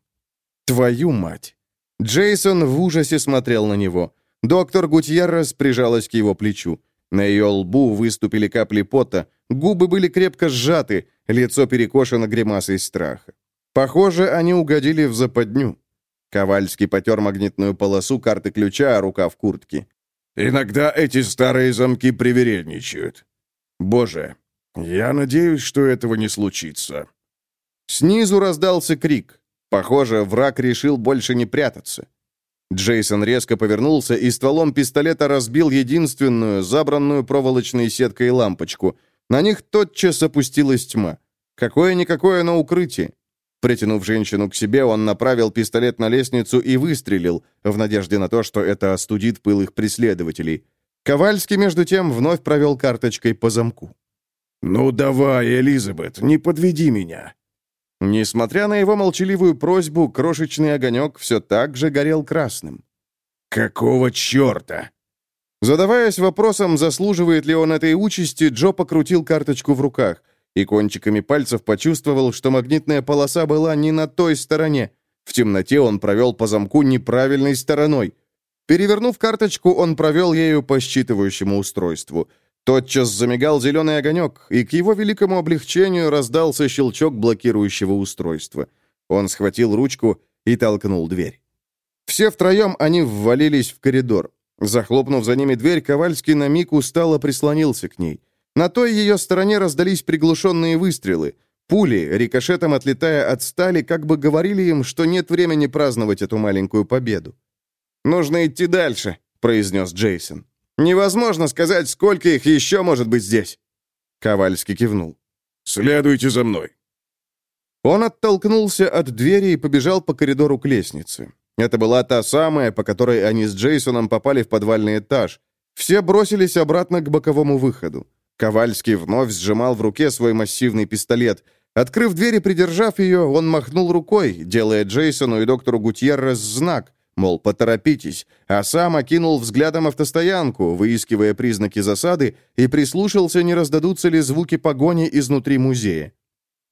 Твою мать! Джейсон в ужасе смотрел на него. Доктор Гутьеррес прижалась к его плечу. На ее лбу выступили капли пота, губы были крепко сжаты, лицо перекошено гримасой страха. Похоже, они угодили в западню. Ковальский потер магнитную полосу карты ключа, а рука в куртке. «Иногда эти старые замки привередничают. Боже, «Я надеюсь, что этого не случится». Снизу раздался крик. Похоже, враг решил больше не прятаться. Джейсон резко повернулся и стволом пистолета разбил единственную, забранную проволочной сеткой лампочку. На них тотчас опустилась тьма. Какое-никакое, но укрытие. Притянув женщину к себе, он направил пистолет на лестницу и выстрелил, в надежде на то, что это остудит пыл их преследователей. Ковальский, между тем, вновь провел карточкой по замку. «Ну давай, Элизабет, не подведи меня!» Несмотря на его молчаливую просьбу, крошечный огонек все так же горел красным. «Какого черта?» Задаваясь вопросом, заслуживает ли он этой участи, Джо покрутил карточку в руках и кончиками пальцев почувствовал, что магнитная полоса была не на той стороне. В темноте он провел по замку неправильной стороной. Перевернув карточку, он провел ею по считывающему устройству — Тотчас замигал зеленый огонек, и к его великому облегчению раздался щелчок блокирующего устройства. Он схватил ручку и толкнул дверь. Все втроем они ввалились в коридор. Захлопнув за ними дверь, Ковальский на миг устало прислонился к ней. На той ее стороне раздались приглушенные выстрелы. Пули, рикошетом отлетая от стали, как бы говорили им, что нет времени праздновать эту маленькую победу. «Нужно идти дальше», — произнес Джейсон. Невозможно сказать, сколько их еще может быть здесь. Ковальский кивнул. «Следуйте за мной». Он оттолкнулся от двери и побежал по коридору к лестнице. Это была та самая, по которой они с Джейсоном попали в подвальный этаж. Все бросились обратно к боковому выходу. Ковальский вновь сжимал в руке свой массивный пистолет. Открыв дверь и придержав ее, он махнул рукой, делая Джейсону и доктору Гутьеррес знак, мол, поторопитесь, а сам окинул взглядом автостоянку, выискивая признаки засады, и прислушался, не раздадутся ли звуки погони изнутри музея.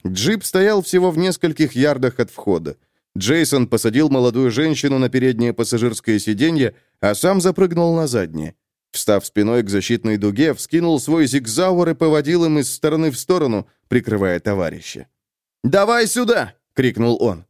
Джип стоял всего в нескольких ярдах от входа. Джейсон посадил молодую женщину на переднее пассажирское сиденье, а сам запрыгнул на заднее. Встав спиной к защитной дуге, вскинул свой зигзауэр и поводил им из стороны в сторону, прикрывая товарища. «Давай сюда!» — крикнул он.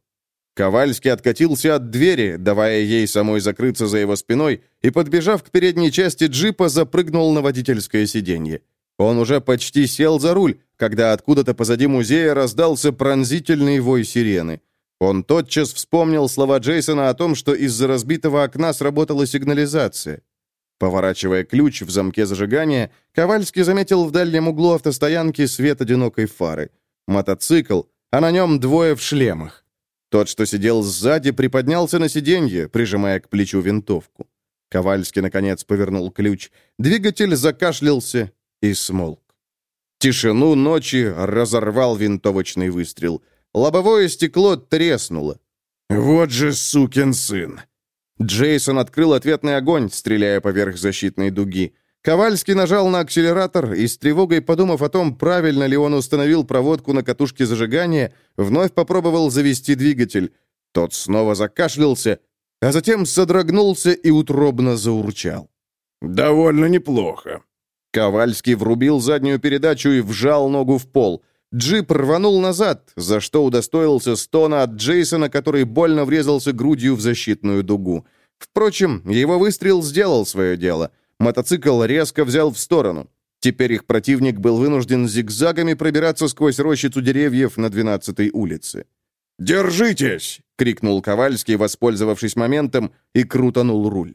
Ковальский откатился от двери, давая ей самой закрыться за его спиной, и, подбежав к передней части джипа, запрыгнул на водительское сиденье. Он уже почти сел за руль, когда откуда-то позади музея раздался пронзительный вой сирены. Он тотчас вспомнил слова Джейсона о том, что из-за разбитого окна сработала сигнализация. Поворачивая ключ в замке зажигания, Ковальский заметил в дальнем углу автостоянки свет одинокой фары. Мотоцикл, а на нем двое в шлемах. Тот, что сидел сзади, приподнялся на сиденье, прижимая к плечу винтовку. Ковальский, наконец, повернул ключ. Двигатель закашлялся и смолк. Тишину ночи разорвал винтовочный выстрел. Лобовое стекло треснуло. «Вот же сукин сын!» Джейсон открыл ответный огонь, стреляя поверх защитной дуги. Ковальский нажал на акселератор и, с тревогой подумав о том, правильно ли он установил проводку на катушке зажигания, вновь попробовал завести двигатель. Тот снова закашлялся, а затем содрогнулся и утробно заурчал. «Довольно неплохо». Ковальский врубил заднюю передачу и вжал ногу в пол. Джип рванул назад, за что удостоился стона от Джейсона, который больно врезался грудью в защитную дугу. Впрочем, его выстрел сделал свое дело. Мотоцикл резко взял в сторону. Теперь их противник был вынужден зигзагами пробираться сквозь рощицу деревьев на 12-й улице. «Держитесь!» — крикнул Ковальский, воспользовавшись моментом, и крутанул руль.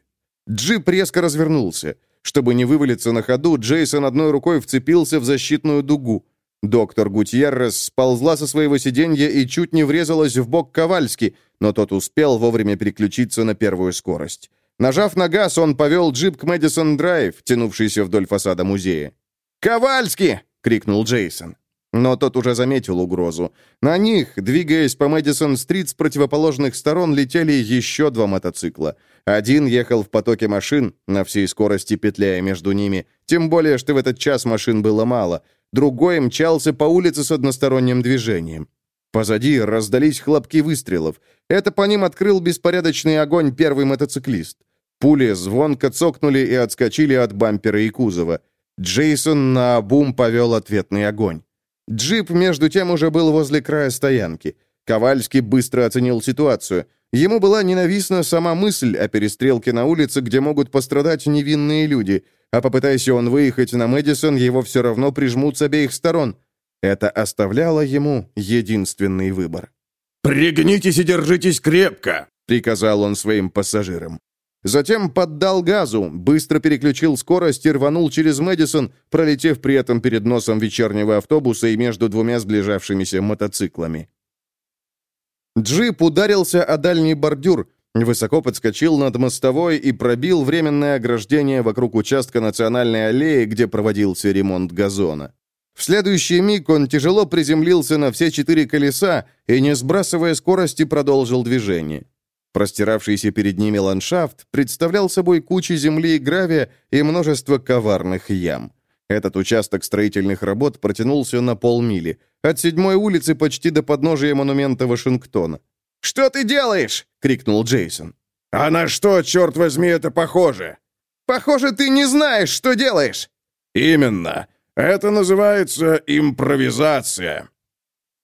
Джип резко развернулся. Чтобы не вывалиться на ходу, Джейсон одной рукой вцепился в защитную дугу. Доктор Гутьеррес сползла со своего сиденья и чуть не врезалась в бок Ковальски, но тот успел вовремя переключиться на первую скорость. Нажав на газ, он повел джип к Мэдисон Драйв, тянувшийся вдоль фасада музея. «Ковальски!» — крикнул Джейсон. Но тот уже заметил угрозу. На них, двигаясь по Мэдисон-стрит с противоположных сторон, летели еще два мотоцикла. Один ехал в потоке машин, на всей скорости петляя между ними, тем более, что в этот час машин было мало — другой мчался по улице с односторонним движением. Позади раздались хлопки выстрелов. Это по ним открыл беспорядочный огонь первый мотоциклист. Пули звонко цокнули и отскочили от бампера и кузова. Джейсон на бум повел ответный огонь. Джип, между тем, уже был возле края стоянки. Ковальский быстро оценил ситуацию. Ему была ненавистна сама мысль о перестрелке на улице, где могут пострадать невинные люди — а попытайся он выехать на Мэдисон, его все равно прижмут с обеих сторон. Это оставляло ему единственный выбор. «Пригнитесь и держитесь крепко!» — приказал он своим пассажирам. Затем поддал газу, быстро переключил скорость и рванул через Мэдисон, пролетев при этом перед носом вечернего автобуса и между двумя сближавшимися мотоциклами. Джип ударился о дальний бордюр, Высоко подскочил над мостовой и пробил временное ограждение вокруг участка национальной аллеи, где проводился ремонт газона. В следующий миг он тяжело приземлился на все четыре колеса и, не сбрасывая скорости, продолжил движение. Простиравшийся перед ними ландшафт представлял собой кучу земли и гравия и множество коварных ям. Этот участок строительных работ протянулся на полмили, от седьмой улицы почти до подножия монумента Вашингтона. «Что ты делаешь?» — крикнул Джейсон. «А на что, черт возьми, это похоже?» «Похоже, ты не знаешь, что делаешь!» «Именно. Это называется импровизация».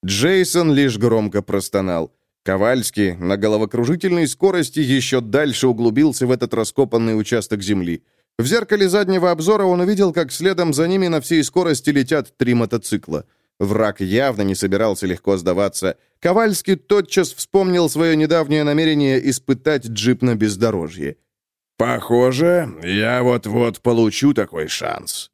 Джейсон лишь громко простонал. Ковальский на головокружительной скорости еще дальше углубился в этот раскопанный участок земли. В зеркале заднего обзора он увидел, как следом за ними на всей скорости летят три мотоцикла. Враг явно не собирался легко сдаваться. Ковальский тотчас вспомнил свое недавнее намерение испытать джип на бездорожье. «Похоже, я вот-вот получу такой шанс».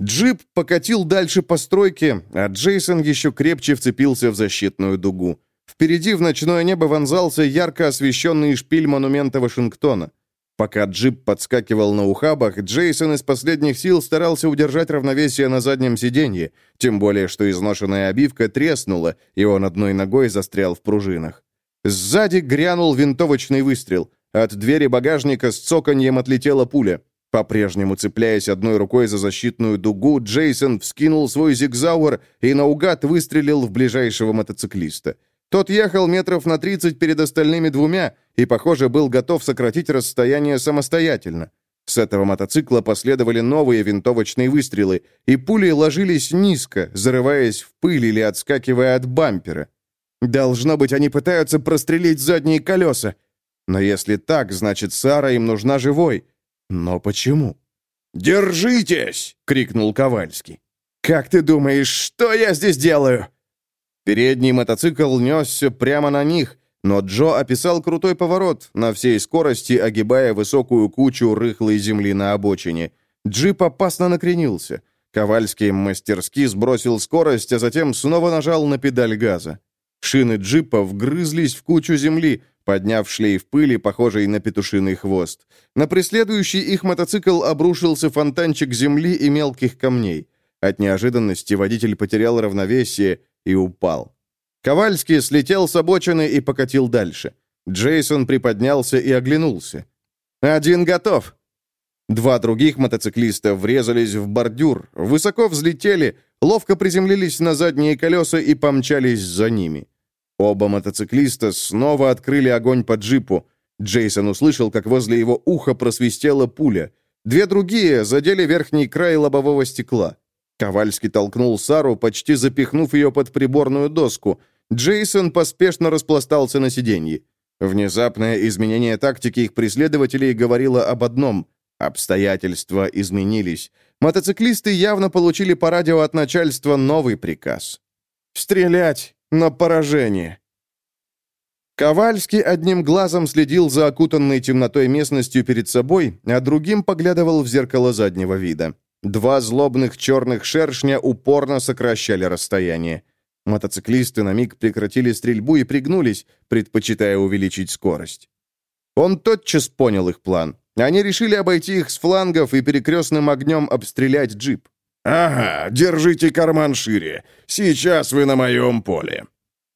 Джип покатил дальше по стройке, а Джейсон еще крепче вцепился в защитную дугу. Впереди в ночное небо вонзался ярко освещенный шпиль монумента Вашингтона. Пока джип подскакивал на ухабах, Джейсон из последних сил старался удержать равновесие на заднем сиденье, тем более, что изношенная обивка треснула, и он одной ногой застрял в пружинах. Сзади грянул винтовочный выстрел. От двери багажника с цоканьем отлетела пуля. По-прежнему цепляясь одной рукой за защитную дугу, Джейсон вскинул свой зигзауэр и наугад выстрелил в ближайшего мотоциклиста. Тот ехал метров на 30 перед остальными двумя и, похоже, был готов сократить расстояние самостоятельно. С этого мотоцикла последовали новые винтовочные выстрелы, и пули ложились низко, зарываясь в пыль или отскакивая от бампера. Должно быть, они пытаются прострелить задние колеса. Но если так, значит, Сара им нужна живой. Но почему? «Держитесь!» — крикнул Ковальский. «Как ты думаешь, что я здесь делаю?» Передний мотоцикл несся прямо на них, но Джо описал крутой поворот, на всей скорости огибая высокую кучу рыхлой земли на обочине. Джип опасно накренился. Ковальский мастерски сбросил скорость, а затем снова нажал на педаль газа. Шины джипа вгрызлись в кучу земли, подняв шлейф пыли, похожий на петушиный хвост. На преследующий их мотоцикл обрушился фонтанчик земли и мелких камней. От неожиданности водитель потерял равновесие и упал. Ковальский слетел с обочины и покатил дальше. Джейсон приподнялся и оглянулся. «Один готов!» Два других мотоциклиста врезались в бордюр, высоко взлетели, ловко приземлились на задние колеса и помчались за ними. Оба мотоциклиста снова открыли огонь по джипу. Джейсон услышал, как возле его уха просвистела пуля. Две другие задели верхний край лобового стекла. Ковальский толкнул Сару, почти запихнув ее под приборную доску. Джейсон поспешно распластался на сиденье. Внезапное изменение тактики их преследователей говорило об одном – обстоятельства изменились. Мотоциклисты явно получили по радио от начальства новый приказ. «Стрелять на поражение!» Ковальский одним глазом следил за окутанной темнотой местностью перед собой, а другим поглядывал в зеркало заднего вида. Два злобных черных шершня упорно сокращали расстояние. Мотоциклисты на миг прекратили стрельбу и пригнулись, предпочитая увеличить скорость. Он тотчас понял их план. Они решили обойти их с флангов и перекрестным огнем обстрелять джип. «Ага, держите карман шире. Сейчас вы на моем поле».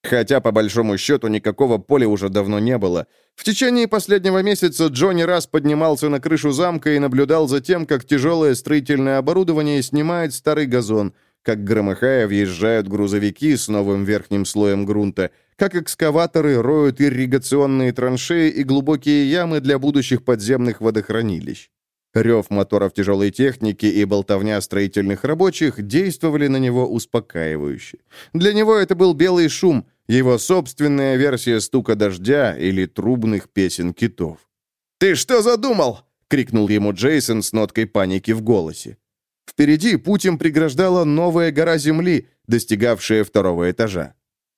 Хотя, по большому счету, никакого поля уже давно не было. В течение последнего месяца Джонни раз поднимался на крышу замка и наблюдал за тем, как тяжелое строительное оборудование снимает старый газон, как громыхая въезжают грузовики с новым верхним слоем грунта, как экскаваторы роют ирригационные траншеи и глубокие ямы для будущих подземных водохранилищ. Рев моторов тяжелой техники и болтовня строительных рабочих действовали на него успокаивающе. Для него это был белый шум, его собственная версия стука дождя или трубных песен китов. «Ты что задумал?» — крикнул ему Джейсон с ноткой паники в голосе. Впереди путь им преграждала новая гора земли, достигавшая второго этажа.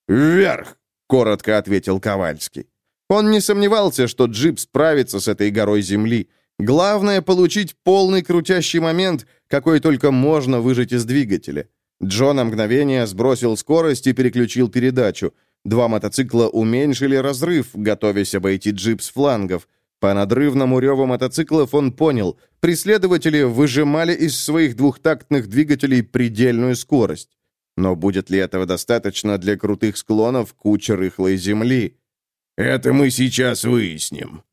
«Вверх!» — коротко ответил Ковальский. Он не сомневался, что джип справится с этой горой земли, Главное — получить полный крутящий момент, какой только можно выжать из двигателя. Джо на мгновение сбросил скорость и переключил передачу. Два мотоцикла уменьшили разрыв, готовясь обойти джип с флангов. По надрывному реву мотоциклов он понял, преследователи выжимали из своих двухтактных двигателей предельную скорость. Но будет ли этого достаточно для крутых склонов кучи рыхлой земли? «Это мы сейчас выясним»,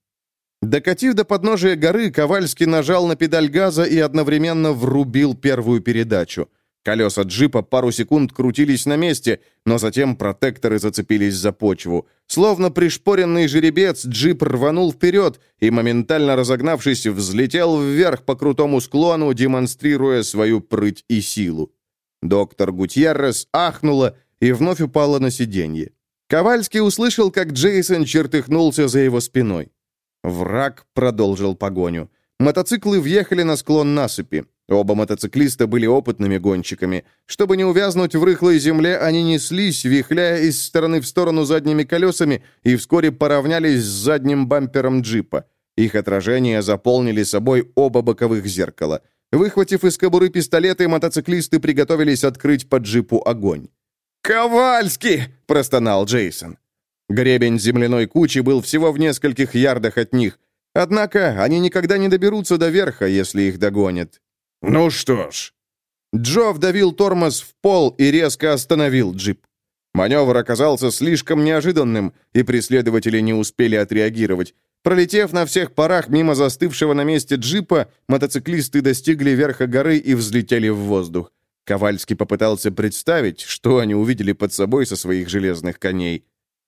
Докатив до подножия горы, Ковальский нажал на педаль газа и одновременно врубил первую передачу. Колеса джипа пару секунд крутились на месте, но затем протекторы зацепились за почву. Словно пришпоренный жеребец, джип рванул вперед и, моментально разогнавшись, взлетел вверх по крутому склону, демонстрируя свою прыть и силу. Доктор Гутьеррес ахнула и вновь упала на сиденье. Ковальский услышал, как Джейсон чертыхнулся за его спиной. Враг продолжил погоню. Мотоциклы въехали на склон насыпи. Оба мотоциклиста были опытными гонщиками. Чтобы не увязнуть в рыхлой земле, они неслись, вихляя из стороны в сторону задними колесами, и вскоре поравнялись с задним бампером джипа. Их отражения заполнили собой оба боковых зеркала. Выхватив из кобуры пистолеты, мотоциклисты приготовились открыть по джипу огонь. «Ковальский!» – простонал Джейсон. Гребень земляной кучи был всего в нескольких ярдах от них. Однако они никогда не доберутся до верха, если их догонят. Ну что ж. Джо вдавил тормоз в пол и резко остановил джип. Маневр оказался слишком неожиданным, и преследователи не успели отреагировать. Пролетев на всех парах мимо застывшего на месте джипа, мотоциклисты достигли верха горы и взлетели в воздух. Ковальский попытался представить, что они увидели под собой со своих железных коней.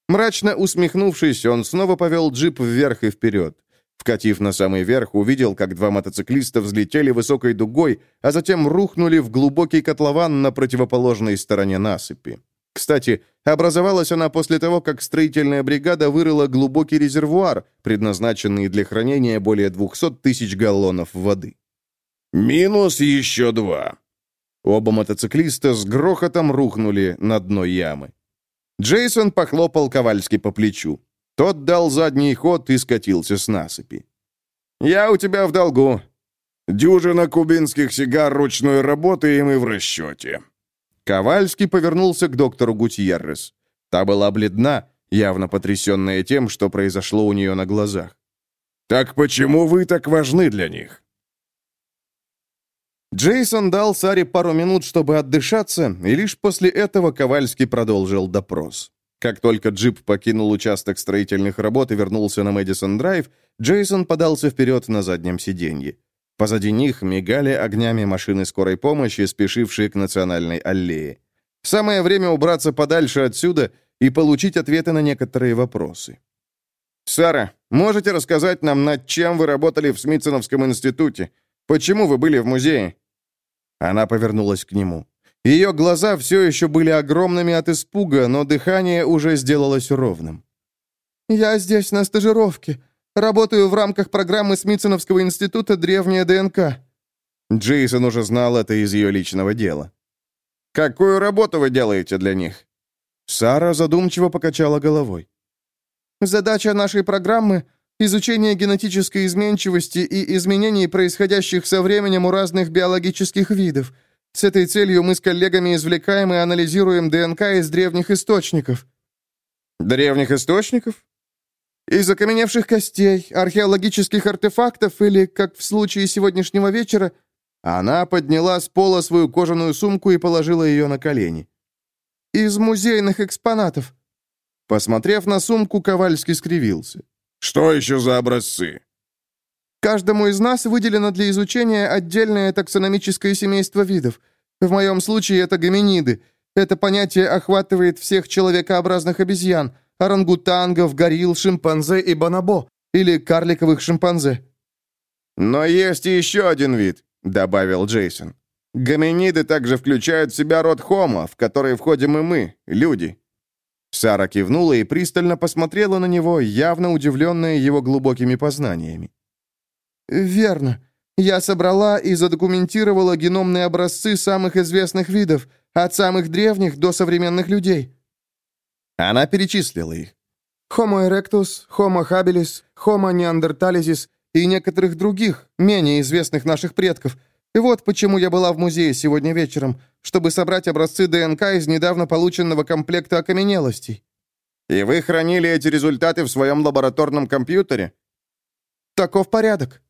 Мрачно усмехнувшись, он снова повел джип вверх и вперед. Вкатив на самый верх, увидел, как два мотоциклиста взлетели высокой дугой, а затем рухнули в глубокий котлован на противоположной стороне насыпи. Кстати, образовалась она после того, как строительная бригада вырыла глубокий резервуар, предназначенный для хранения более 200 тысяч галлонов воды. «Минус еще два». Оба мотоциклиста с грохотом рухнули на дно ямы. Джейсон похлопал Ковальски по плечу. Тот дал задний ход и скатился с насыпи. «Я у тебя в долгу». «Дюжина кубинских сигар ручной работы, и мы в расчете», Ковальский повернулся к доктору Гутьеррес. Та была бледна, явно потрясенная тем, что произошло у нее на глазах. «Так почему вы так важны для них?» Джейсон дал Саре пару минут, чтобы отдышаться, и лишь после этого Ковальский продолжил допрос. Как только джип покинул участок строительных работ и вернулся на Мэдисон-драйв, Джейсон подался вперед на заднем сиденье. Позади них мигали огнями машины скорой помощи, спешившие к национальной аллее. Самое время убраться подальше отсюда и получить ответы на некоторые вопросы. «Сара, можете рассказать нам, над чем вы работали в Смитсоновском институте? Почему вы были в музее?» Она повернулась к нему. Ее глаза все еще были огромными от испуга, но дыхание уже сделалось ровным. «Я здесь на стажировке. Работаю в рамках программы Смитсоновского института «Древняя ДНК». Джейсон уже знал это из ее личного дела. «Какую работу вы делаете для них?» Сара задумчиво покачала головой. «Задача нашей программы — изучение генетической изменчивости и изменений, происходящих со временем у разных биологических видов. С этой целью мы с коллегами извлекаем и анализируем ДНК из древних источников». «Древних источников? Из окаменевших костей, археологических артефактов или, как в случае сегодняшнего вечера, она подняла с пола свою кожаную сумку и положила ее на колени. Из музейных экспонатов. Посмотрев на сумку, Ковальский скривился. «Что еще за образцы?» «Каждому из нас выделено для изучения отдельное таксономическое семейство видов. В моем случае это гоминиды. Это понятие охватывает всех человекообразных обезьян – орангутангов, горилл, шимпанзе и бонобо, или карликовых шимпанзе». «Но есть и еще один вид», — добавил Джейсон. «Гоминиды также включают в себя род Homo, в который входим и мы, люди». Сара кивнула и пристально посмотрела на него, явно удивленная его глубокими познаниями. «Верно. Я собрала и задокументировала геномные образцы самых известных видов, от самых древних до современных людей. Она перечислила их. Homo erectus, Homo habilis, Homo neanderthalensis и некоторых других, менее известных наших предков. И вот почему я была в музее сегодня вечером, чтобы собрать образцы ДНК из недавно полученного комплекта окаменелостей. И вы хранили эти результаты в своем лабораторном компьютере? Таков порядок.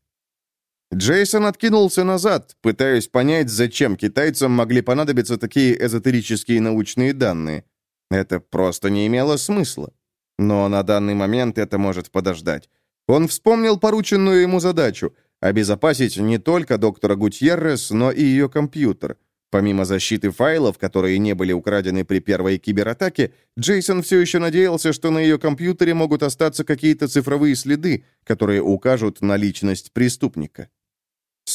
Джейсон откинулся назад, пытаясь понять, зачем китайцам могли понадобиться такие эзотерические научные данные. Это просто не имело смысла. Но на данный момент это может подождать. Он вспомнил порученную ему задачу — обезопасить не только доктора Гутьеррес, но и ее компьютер. Помимо защиты файлов, которые не были украдены при первой кибератаке, Джейсон все еще надеялся, что на ее компьютере могут остаться какие-то цифровые следы, которые укажут на личность преступника.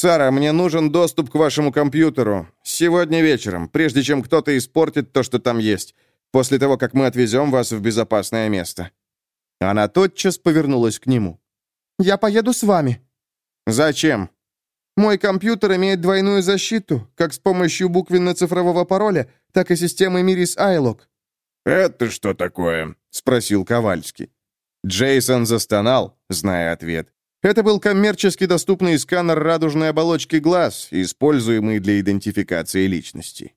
«Сара, мне нужен доступ к вашему компьютеру. Сегодня вечером, прежде чем кто-то испортит то, что там есть после того, как мы отвезем вас в безопасное место». Она тотчас повернулась к нему. «Я поеду с вами». «Зачем?» «Мой компьютер имеет двойную защиту, как с помощью буквенно-цифрового пароля, так и системы Мирис Айлок». «Это что такое?» — спросил Ковальский. Джейсон застонал, зная ответ. Это был коммерчески доступный сканер радужной оболочки глаз, используемый для идентификации личности.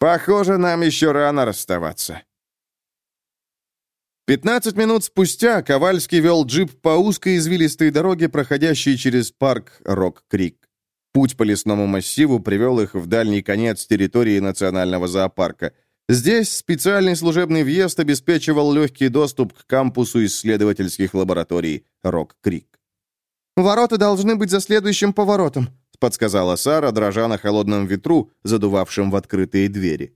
Похоже, нам еще рано расставаться. Пятнадцать минут спустя Ковальский вел джип по узкой извилистой дороге, проходящей через парк Рок-Крик. Путь по лесному массиву привел их в дальний конец территории национального зоопарка. Здесь специальный служебный въезд обеспечивал легкий доступ к кампусу исследовательских лабораторий Рок-Крик. «Ворота должны быть за следующим поворотом», — подсказала Сара, дрожа на холодном ветру, задувавшем в открытые двери.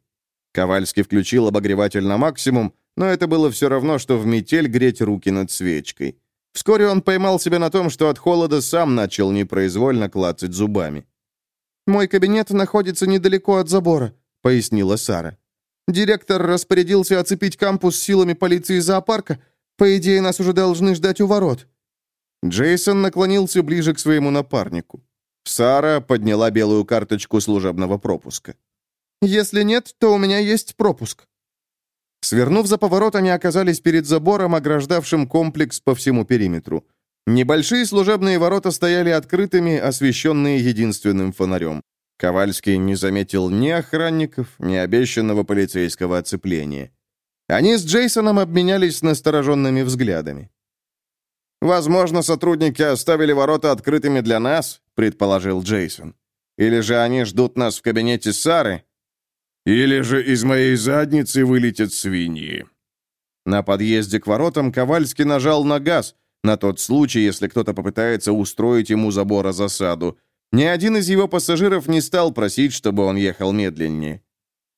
Ковальский включил обогреватель на максимум, но это было все равно, что в метель греть руки над свечкой. Вскоре он поймал себя на том, что от холода сам начал непроизвольно клацать зубами. «Мой кабинет находится недалеко от забора», — пояснила Сара. «Директор распорядился оцепить кампус силами полиции зоопарка. По идее, нас уже должны ждать у ворот». Джейсон наклонился ближе к своему напарнику. Сара подняла белую карточку служебного пропуска. «Если нет, то у меня есть пропуск». Свернув за поворот, они оказались перед забором, ограждавшим комплекс по всему периметру. Небольшие служебные ворота стояли открытыми, освещенные единственным фонарем. Ковальский не заметил ни охранников, ни обещанного полицейского оцепления. Они с Джейсоном обменялись настороженными взглядами. «Возможно, сотрудники оставили ворота открытыми для нас», — предположил Джейсон. «Или же они ждут нас в кабинете Сары, или же из моей задницы вылетят свиньи». На подъезде к воротам Ковальский нажал на газ, на тот случай, если кто-то попытается устроить ему забора засаду. Ни один из его пассажиров не стал просить, чтобы он ехал медленнее.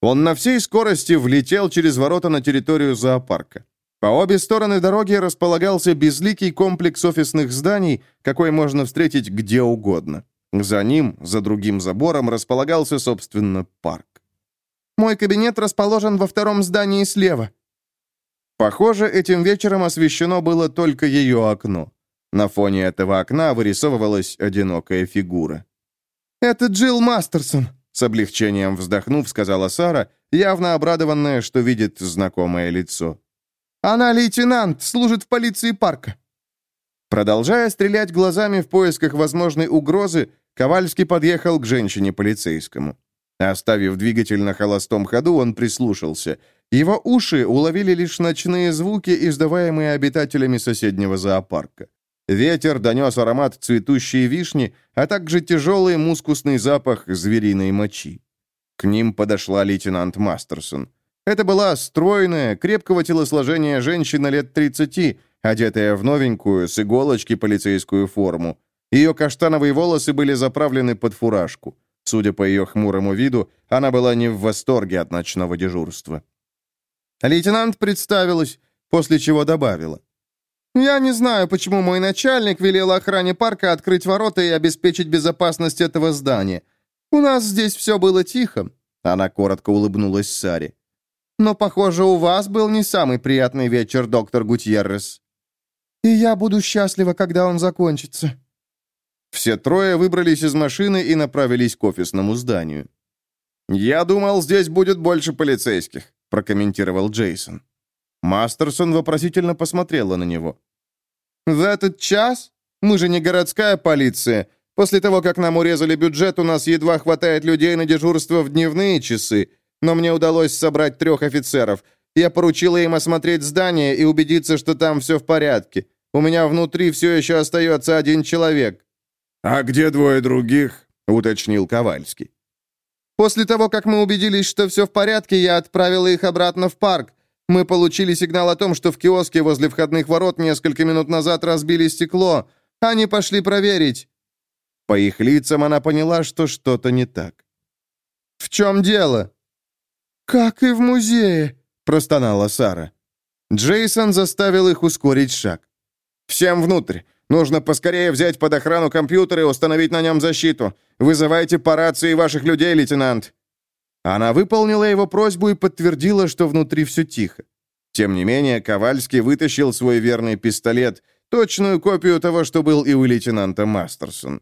Он на всей скорости влетел через ворота на территорию зоопарка. По обе стороны дороги располагался безликий комплекс офисных зданий, какой можно встретить где угодно. За ним, за другим забором, располагался, собственно, парк. Мой кабинет расположен во втором здании слева». Похоже, этим вечером освещено было только ее окно. На фоне этого окна вырисовывалась одинокая фигура. «Это Джилл Мастерсон», — с облегчением вздохнув, сказала Сара, явно обрадованная, что видит знакомое лицо. «Она лейтенант, служит в полиции парка». Продолжая стрелять глазами в поисках возможной угрозы, Ковальский подъехал к женщине-полицейскому. Оставив двигатель на холостом ходу, он прислушался. Его уши уловили лишь ночные звуки, издаваемые обитателями соседнего зоопарка. Ветер донес аромат цветущей вишни, а также тяжелый мускусный запах звериной мочи. К ним подошла лейтенант Мастерсон. Это была стройная, крепкого телосложения женщина лет 30, одетая в новенькую, с иголочки полицейскую форму. Ее каштановые волосы были заправлены под фуражку. Судя по ее хмурому виду, она была не в восторге от ночного дежурства. Лейтенант представилась, после чего добавила. «Я не знаю, почему мой начальник велел охране парка открыть ворота и обеспечить безопасность этого здания. У нас здесь все было тихо». Она коротко улыбнулась Саре. «Но, похоже, у вас был не самый приятный вечер, доктор Гутьеррес». «И я буду счастлива, когда он закончится», все трое выбрались из машины и направились к офисному зданию. «Я думал, здесь будет больше полицейских», — прокомментировал Джейсон. Мастерсон вопросительно посмотрела на него. «В этот час? Мы же не городская полиция. После того, как нам урезали бюджет, у нас едва хватает людей на дежурство в дневные часы. Но мне удалось собрать трех офицеров. Я поручила им осмотреть здание и убедиться, что там все в порядке. У меня внутри все еще остается один человек. «А где двое других?» — уточнил Ковальский. «После того, как мы убедились, что все в порядке, я отправила их обратно в парк. Мы получили сигнал о том, что в киоске возле входных ворот несколько минут назад разбили стекло. Они пошли проверить». По их лицам она поняла, что что-то не так. «В чем дело?» «Как и в музее», — простонала Сара. Джейсон заставил их ускорить шаг. «Всем внутрь! Нужно поскорее взять под охрану компьютер и установить на нем защиту. Вызывайте по рации ваших людей, лейтенант». Она выполнила его просьбу и подтвердила, что внутри все тихо. Тем не менее, Ковальский вытащил свой верный пистолет, точную копию того, что был и у лейтенанта Мастерсон.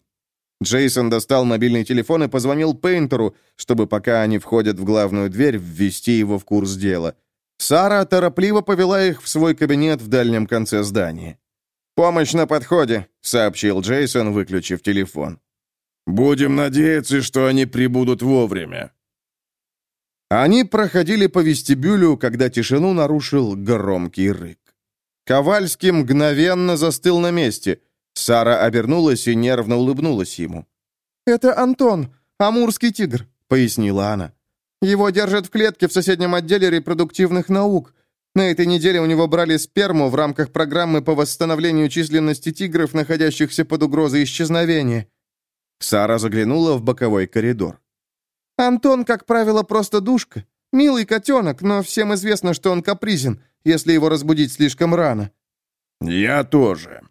Джейсон достал мобильный телефон и позвонил Пейнтеру, чтобы, пока они входят в главную дверь, ввести его в курс дела. Сара торопливо повела их в свой кабинет в дальнем конце здания. «Помощь на подходе», — сообщил Джейсон, выключив телефон. «Будем надеяться, что они прибудут вовремя». Они проходили по вестибюлю, когда тишину нарушил громкий рык. Ковальский мгновенно застыл на месте. Сара обернулась и нервно улыбнулась ему. «Это Антон, амурский тигр», — пояснила она. «Его держат в клетке в соседнем отделе репродуктивных наук. На этой неделе у него брали сперму в рамках программы по восстановлению численности тигров, находящихся под угрозой исчезновения». Сара заглянула в боковой коридор. «Антон, как правило, просто душка. Милый котенок, но всем известно, что он капризен, если его разбудить слишком рано». «Я тоже».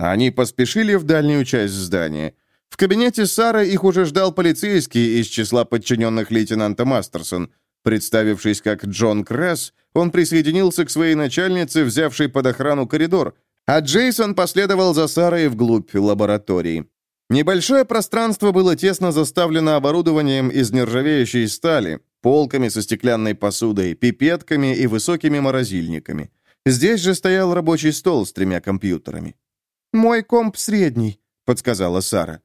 Они поспешили в дальнюю часть здания. В кабинете Сары их уже ждал полицейский из числа подчиненных лейтенанта Мастерсон. Представившись как Джон Кресс, он присоединился к своей начальнице, взявшей под охрану коридор, а Джейсон последовал за Сарой вглубь лаборатории. Небольшое пространство было тесно заставлено оборудованием из нержавеющей стали, полками со стеклянной посудой, пипетками и высокими морозильниками. Здесь же стоял рабочий стол с тремя компьютерами. «Мой комп средний», — подсказала Сара.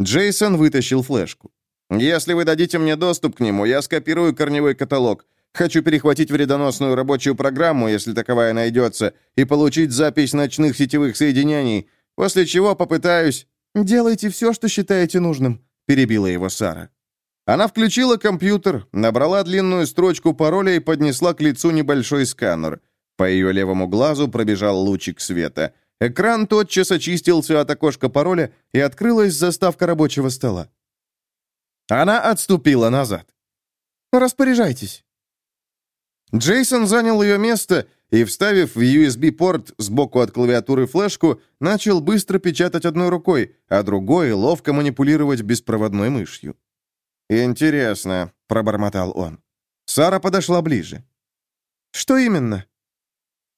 Джейсон вытащил флешку. «Если вы дадите мне доступ к нему, я скопирую корневой каталог. Хочу перехватить вредоносную рабочую программу, если таковая найдется, и получить запись ночных сетевых соединений, после чего попытаюсь...» «Делайте все, что считаете нужным», — перебила его Сара. Она включила компьютер, набрала длинную строчку пароля и поднесла к лицу небольшой сканер. По ее левому глазу пробежал лучик света. Экран тотчас очистился от окошка пароля, и открылась заставка рабочего стола. Она отступила назад. «Распоряжайтесь». Джейсон занял ее место и, вставив в USB-порт сбоку от клавиатуры флешку, начал быстро печатать одной рукой, а другой ловко манипулировать беспроводной мышью. «Интересно», — пробормотал он. Сара подошла ближе. «Что именно?»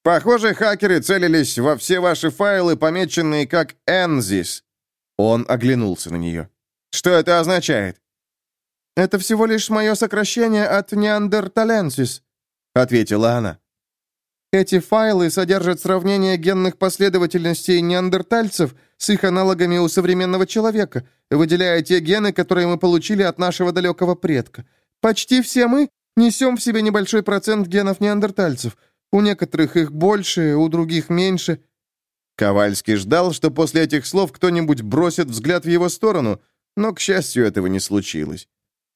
«Похоже, хакеры целились во все ваши файлы, помеченные как «Энзис». Он оглянулся на нее. «Что это означает?» «Это всего лишь мое сокращение от «Неандерталенсис», — ответила она. Эти файлы содержат сравнение генных последовательностей неандертальцев с их аналогами у современного человека, выделяя те гены, которые мы получили от нашего далекого предка. Почти все мы несем в себе небольшой процент генов неандертальцев. У некоторых их больше, у других меньше. Ковальский ждал, что после этих слов кто-нибудь бросит взгляд в его сторону, но, к счастью, этого не случилось.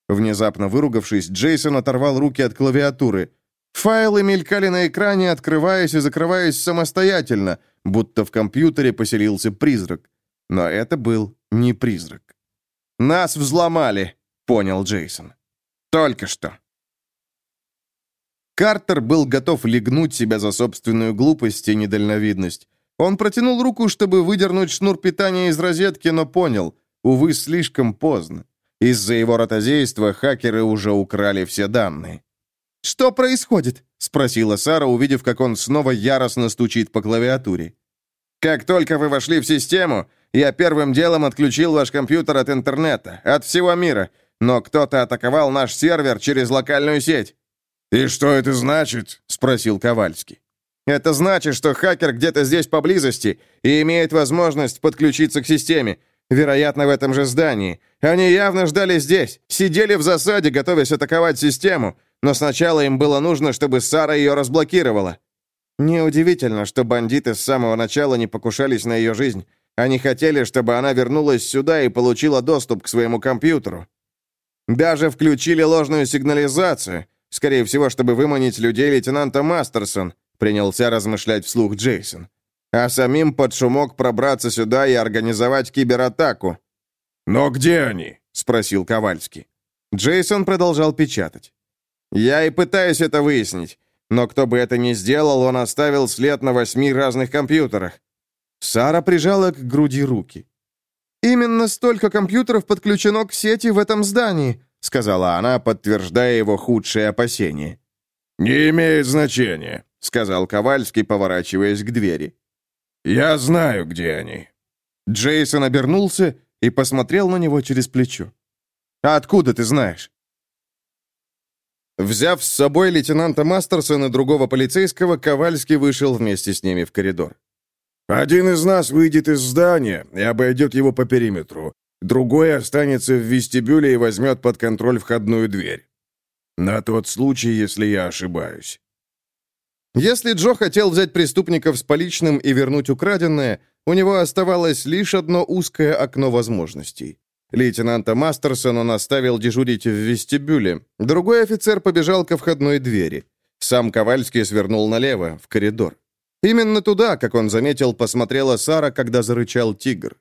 Внезапно выругавшись, Джейсон оторвал руки от клавиатуры. Файлы мелькали на экране, открываясь и закрываясь самостоятельно, будто в компьютере поселился призрак. Но это был не призрак. «Нас взломали», — понял Джейсон. «Только что». Картер был готов легнуть себя за собственную глупость и недальновидность. Он протянул руку, чтобы выдернуть шнур питания из розетки, но понял, увы, слишком поздно. Из-за его ротозейства хакеры уже украли все данные. «Что происходит?» — спросила Сара, увидев, как он снова яростно стучит по клавиатуре. «Как только вы вошли в систему, я первым делом отключил ваш компьютер от интернета, от всего мира, но кто-то атаковал наш сервер через локальную сеть». «И что это значит?» — спросил Ковальский. «Это значит, что хакер где-то здесь поблизости и имеет возможность подключиться к системе. Вероятно, в этом же здании. Они явно ждали здесь, сидели в засаде, готовясь атаковать систему но сначала им было нужно, чтобы Сара ее разблокировала. Неудивительно, что бандиты с самого начала не покушались на ее жизнь. Они хотели, чтобы она вернулась сюда и получила доступ к своему компьютеру. Даже включили ложную сигнализацию, скорее всего, чтобы выманить людей лейтенанта Мастерсон, принялся размышлять вслух Джейсон. А самим под шумок пробраться сюда и организовать кибератаку. «Но где они?» — спросил Ковальский. Джейсон продолжал печатать. Я и пытаюсь это выяснить. Но кто бы это ни сделал, он оставил след на восьми разных компьютерах. Сара прижала к груди руки. «Именно столько компьютеров подключено к сети в этом здании», сказала она, подтверждая его худшие опасения. «Не имеет значения», — сказал Ковальский, поворачиваясь к двери. «Я знаю, где они». Джейсон обернулся и посмотрел на него через плечо. «А откуда ты знаешь?» Взяв с собой лейтенанта Мастерсона и другого полицейского, Ковальский вышел вместе с ними в коридор. «Один из нас выйдет из здания и обойдет его по периметру. Другой останется в вестибюле и возьмет под контроль входную дверь. На тот случай, если я ошибаюсь». Если Джо хотел взять преступников с поличным и вернуть украденное, у него оставалось лишь одно узкое окно возможностей. Лейтенанта Мастерсон он оставил дежурить в вестибюле. Другой офицер побежал ко входной двери. Сам Ковальский свернул налево, в коридор. Именно туда, как он заметил, посмотрела Сара, когда зарычал тигр.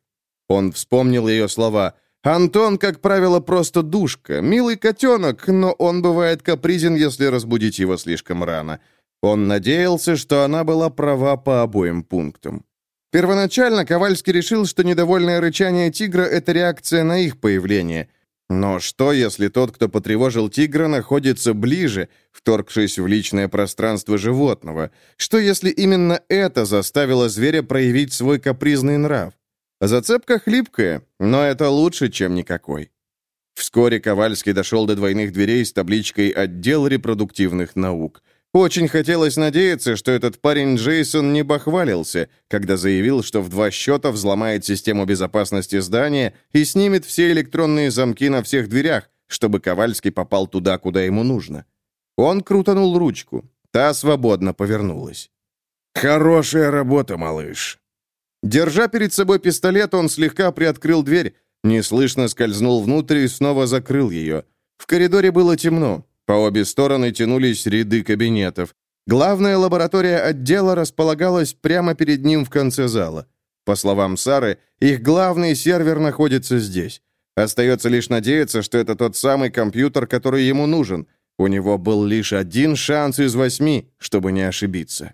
Он вспомнил ее слова. «Антон, как правило, просто душка, милый котенок, но он бывает капризен, если разбудить его слишком рано». Он надеялся, что она была права по обоим пунктам. Первоначально Ковальский решил, что недовольное рычание тигра — это реакция на их появление. Но что, если тот, кто потревожил тигра, находится ближе, вторгшись в личное пространство животного? Что, если именно это заставило зверя проявить свой капризный нрав? Зацепка хлипкая, но это лучше, чем никакой. Вскоре Ковальский дошел до двойных дверей с табличкой «Отдел репродуктивных наук». Очень хотелось надеяться, что этот парень Джейсон не бахвалился, когда заявил, что в два счета взломает систему безопасности здания и снимет все электронные замки на всех дверях, чтобы Ковальский попал туда, куда ему нужно. Он крутанул ручку. Та свободно повернулась. «Хорошая работа, малыш!» Держа перед собой пистолет, он слегка приоткрыл дверь, неслышно скользнул внутрь и снова закрыл ее. В коридоре было темно. По обе стороны тянулись ряды кабинетов. Главная лаборатория отдела располагалась прямо перед ним в конце зала. По словам Сары, их главный сервер находится здесь. Остается лишь надеяться, что это тот самый компьютер, который ему нужен. У него был лишь один шанс из восьми, чтобы не ошибиться.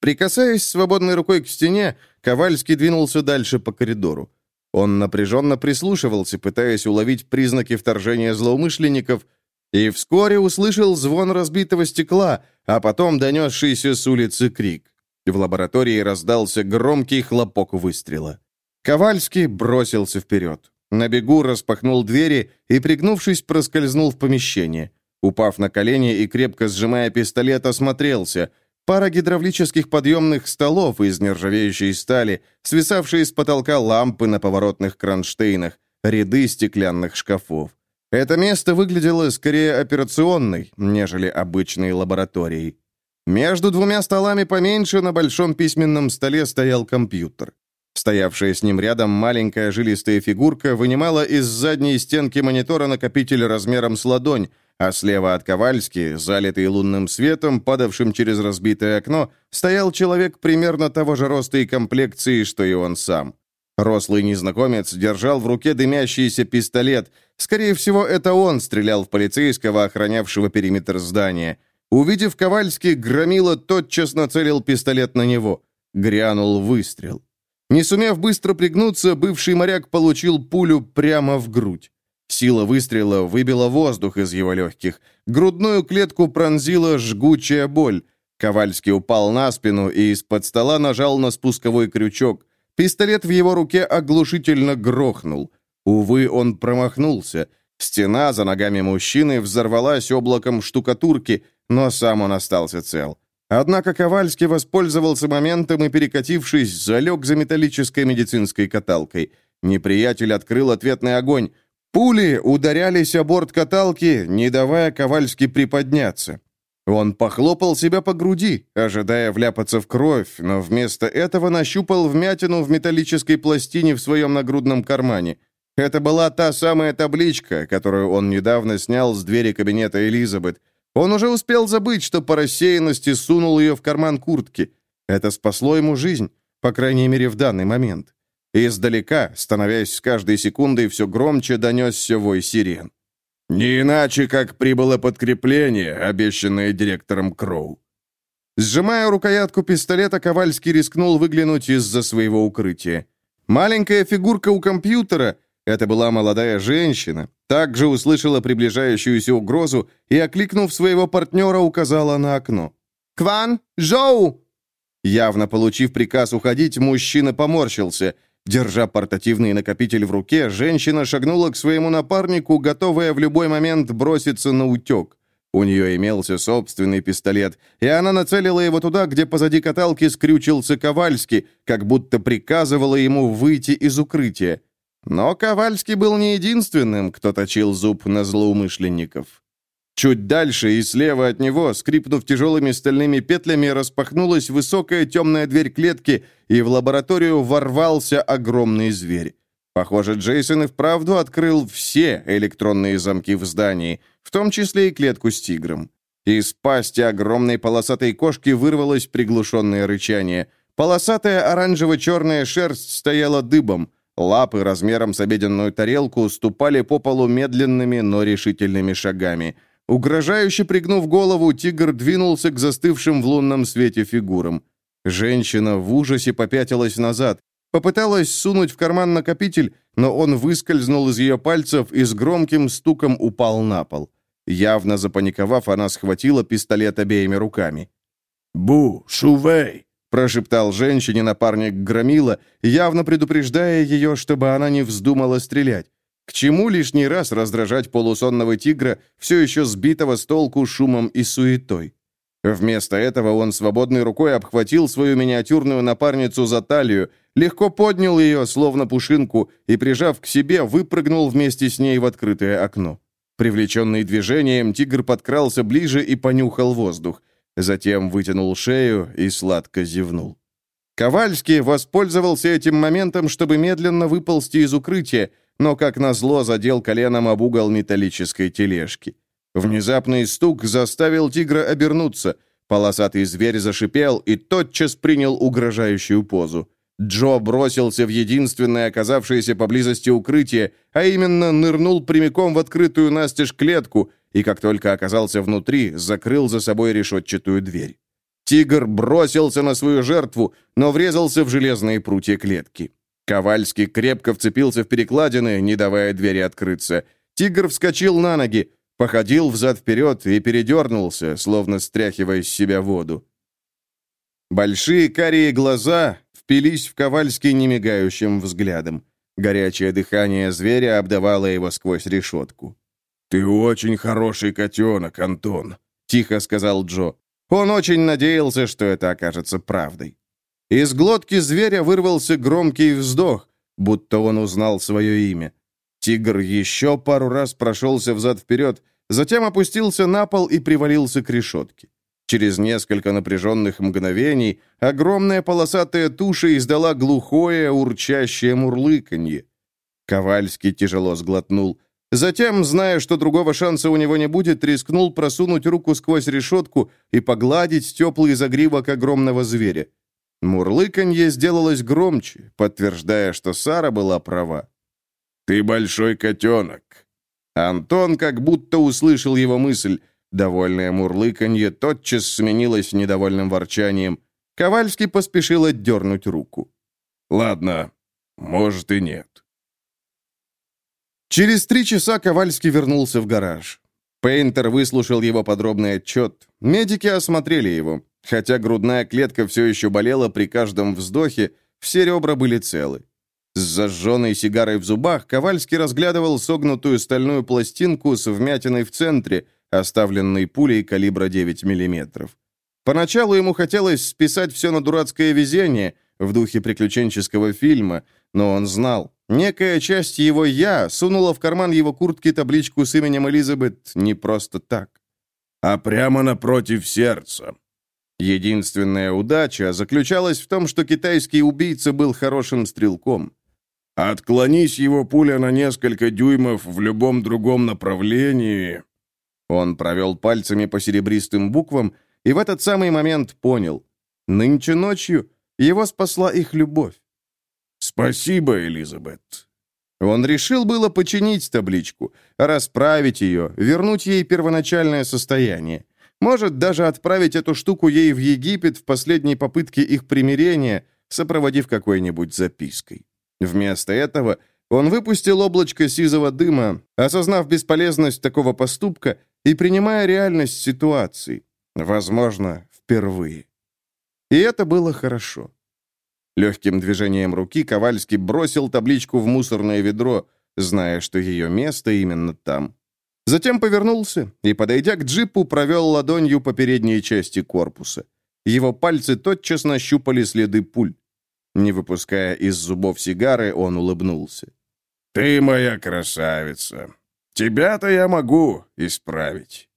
Прикасаясь свободной рукой к стене, Ковальский двинулся дальше по коридору. Он напряженно прислушивался, пытаясь уловить признаки вторжения злоумышленников, и вскоре услышал звон разбитого стекла, а потом донесшийся с улицы крик. В лаборатории раздался громкий хлопок выстрела. Ковальский бросился вперед. На бегу распахнул двери и, пригнувшись, проскользнул в помещение. Упав на колени и крепко сжимая пистолет, осмотрелся. Пара гидравлических подъемных столов из нержавеющей стали, свисавшие с потолка лампы на поворотных кронштейнах, ряды стеклянных шкафов. Это место выглядело скорее операционной, нежели обычной лабораторией. Между двумя столами поменьше на большом письменном столе стоял компьютер. Стоявшая с ним рядом маленькая жилистая фигурка вынимала из задней стенки монитора накопитель размером с ладонь, а слева от Ковальски, залитый лунным светом, падавшим через разбитое окно, стоял человек примерно того же роста и комплекции, что и он сам. Рослый незнакомец держал в руке дымящийся пистолет. Скорее всего, это он стрелял в полицейского, охранявшего периметр здания. Увидев Ковальский, Громила тотчас нацелил пистолет на него. Грянул выстрел. Не сумев быстро пригнуться, бывший моряк получил пулю прямо в грудь. Сила выстрела выбила воздух из его легких. Грудную клетку пронзила жгучая боль. Ковальский упал на спину и из-под стола нажал на спусковой крючок. Пистолет в его руке оглушительно грохнул. Увы, он промахнулся. Стена за ногами мужчины взорвалась облаком штукатурки, но сам он остался цел. Однако Ковальский воспользовался моментом и, перекатившись, залег за металлической медицинской каталкой. Неприятель открыл ответный огонь. Пули ударялись о борт каталки, не давая Ковальски приподняться. Он похлопал себя по груди, ожидая вляпаться в кровь, но вместо этого нащупал вмятину в металлической пластине в своем нагрудном кармане. Это была та самая табличка, которую он недавно снял с двери кабинета Элизабет. Он уже успел забыть, что по рассеянности сунул ее в карман куртки. Это спасло ему жизнь, по крайней мере, в данный момент. Издалека, становясь с каждой секундой все громче, донесся вой сирен. Не иначе, как прибыло подкрепление, обещанное директором Кроу. Сжимая рукоятку пистолета, Ковальский рискнул выглянуть из-за своего укрытия. Маленькая фигурка у компьютера, это была молодая женщина, также услышала приближающуюся угрозу и, окликнув своего партнера, указала на окно. «Кван! Жоу!» Явно получив приказ уходить, мужчина поморщился – Держа портативный накопитель в руке, женщина шагнула к своему напарнику, готовая в любой момент броситься на утек. У нее имелся собственный пистолет, и она нацелила его туда, где позади каталки скрючился Ковальский, как будто приказывала ему выйти из укрытия. Но Ковальский был не единственным, кто точил зуб на злоумышленников. Чуть дальше и слева от него, скрипнув тяжелыми стальными петлями, распахнулась высокая темная дверь клетки, и в лабораторию ворвался огромный зверь. Похоже, Джейсон и вправду открыл все электронные замки в здании, в том числе и клетку с тигром. Из пасти огромной полосатой кошки вырвалось приглушенное рычание. Полосатая оранжево-черная шерсть стояла дыбом. Лапы размером с обеденную тарелку ступали по полу медленными, но решительными шагами. Угрожающе пригнув голову, тигр двинулся к застывшим в лунном свете фигурам. Женщина в ужасе попятилась назад. Попыталась сунуть в карман накопитель, но он выскользнул из ее пальцев и с громким стуком упал на пол. Явно запаниковав, она схватила пистолет обеими руками. «Бу, Шувей!» – прошептал женщине напарник Громила, явно предупреждая ее, чтобы она не вздумала стрелять. К чему лишний раз раздражать полусонного тигра, все еще сбитого с толку шумом и суетой? Вместо этого он свободной рукой обхватил свою миниатюрную напарницу за талию, легко поднял ее, словно пушинку, и, прижав к себе, выпрыгнул вместе с ней в открытое окно. Привлеченный движением, тигр подкрался ближе и понюхал воздух. Затем вытянул шею и сладко зевнул. Ковальский воспользовался этим моментом, чтобы медленно выползти из укрытия, но, как назло, задел коленом об угол металлической тележки. Внезапный стук заставил тигра обернуться. Полосатый зверь зашипел и тотчас принял угрожающую позу. Джо бросился в единственное оказавшееся поблизости укрытие, а именно нырнул прямиком в открытую настежь клетку и, как только оказался внутри, закрыл за собой решетчатую дверь. Тигр бросился на свою жертву, но врезался в железные прутья клетки. Ковальский крепко вцепился в перекладины, не давая двери открыться. Тигр вскочил на ноги, походил взад-вперед и передернулся, словно стряхивая с себя воду. Большие карие глаза впились в Ковальский немигающим взглядом. Горячее дыхание зверя обдавало его сквозь решетку. «Ты очень хороший котенок, Антон», — тихо сказал Джо. Он очень надеялся, что это окажется правдой. Из глотки зверя вырвался громкий вздох, будто он узнал свое имя. Тигр еще пару раз прошелся взад-вперед, затем опустился на пол и привалился к решетке. Через несколько напряженных мгновений огромная полосатая туша издала глухое, урчащее мурлыканье. Ковальский тяжело сглотнул. Затем, зная, что другого шанса у него не будет, рискнул просунуть руку сквозь решетку и погладить теплый загривок огромного зверя. Мурлыканье сделалось громче, подтверждая, что Сара была права. «Ты большой котенок». Антон как будто услышал его мысль. Довольное мурлыканье тотчас сменилось недовольным ворчанием. Ковальский поспешил отдернуть руку. «Ладно, может и нет». Через три часа Ковальский вернулся в гараж. Пейнтер выслушал его подробный отчет. Медики осмотрели его. Хотя грудная клетка все еще болела при каждом вздохе, все ребра были целы. С зажженной сигарой в зубах Ковальский разглядывал согнутую стальную пластинку с вмятиной в центре, оставленной пулей калибра 9 мм. Поначалу ему хотелось списать все на дурацкое везение в духе приключенческого фильма, но он знал, некая часть его «я» сунула в карман его куртки табличку с именем Элизабет не просто так. «А прямо напротив сердца», Единственная удача заключалась в том, что китайский убийца был хорошим стрелком. «Отклонись его пуля на несколько дюймов в любом другом направлении...» Он провел пальцами по серебристым буквам и в этот самый момент понял. Нынче ночью его спасла их любовь. «Спасибо, Элизабет». Он решил было починить табличку, расправить ее, вернуть ей первоначальное состояние. Может, даже отправить эту штуку ей в Египет в последней попытке их примирения, сопроводив какой-нибудь запиской. Вместо этого он выпустил облачко сизого дыма, осознав бесполезность такого поступка и принимая реальность ситуации. Возможно, впервые. И это было хорошо. Легким движением руки Ковальский бросил табличку в мусорное ведро, зная, что ее место именно там. Затем повернулся и, подойдя к джипу, провел ладонью по передней части корпуса. Его пальцы тотчас нащупали следы пуль. Не выпуская из зубов сигары, он улыбнулся. «Ты моя красавица. Тебя-то я могу исправить».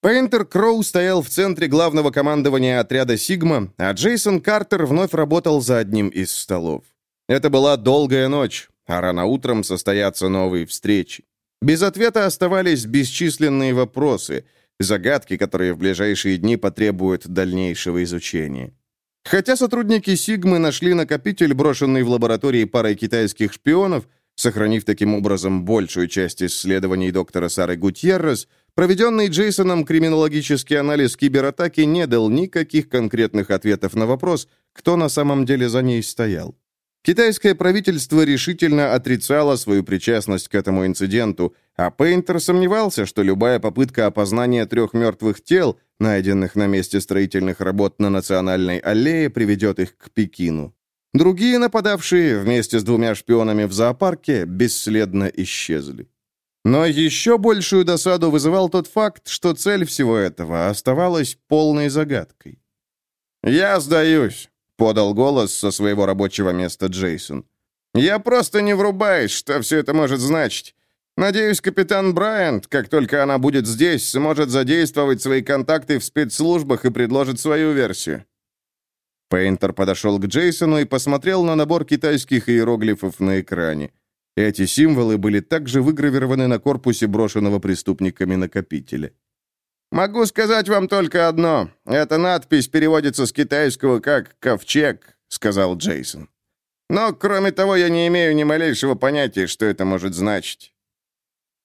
Пейнтер Кроу стоял в центре главного командования отряда «Сигма», а Джейсон Картер вновь работал за одним из столов. Это была долгая ночь, а рано утром состоятся новые встречи. Без ответа оставались бесчисленные вопросы, загадки, которые в ближайшие дни потребуют дальнейшего изучения. Хотя сотрудники Сигмы нашли накопитель, брошенный в лаборатории парой китайских шпионов, сохранив таким образом большую часть исследований доктора Сары Гутьеррес, проведенный Джейсоном криминологический анализ кибератаки не дал никаких конкретных ответов на вопрос, кто на самом деле за ней стоял. Китайское правительство решительно отрицало свою причастность к этому инциденту, а Пейнтер сомневался, что любая попытка опознания трех мертвых тел, найденных на месте строительных работ на Национальной аллее, приведет их к Пекину. Другие нападавшие, вместе с двумя шпионами в зоопарке, бесследно исчезли. Но еще большую досаду вызывал тот факт, что цель всего этого оставалась полной загадкой. «Я сдаюсь», подал голос со своего рабочего места Джейсон. «Я просто не врубаюсь, что все это может значить. Надеюсь, капитан Брайант, как только она будет здесь, сможет задействовать свои контакты в спецслужбах и предложит свою версию». Пейнтер подошел к Джейсону и посмотрел на набор китайских иероглифов на экране. Эти символы были также выгравированы на корпусе брошенного преступниками накопителя. «Могу сказать вам только одно. Эта надпись переводится с китайского как «ковчег», — сказал Джейсон. «Но, кроме того, я не имею ни малейшего понятия, что это может значить».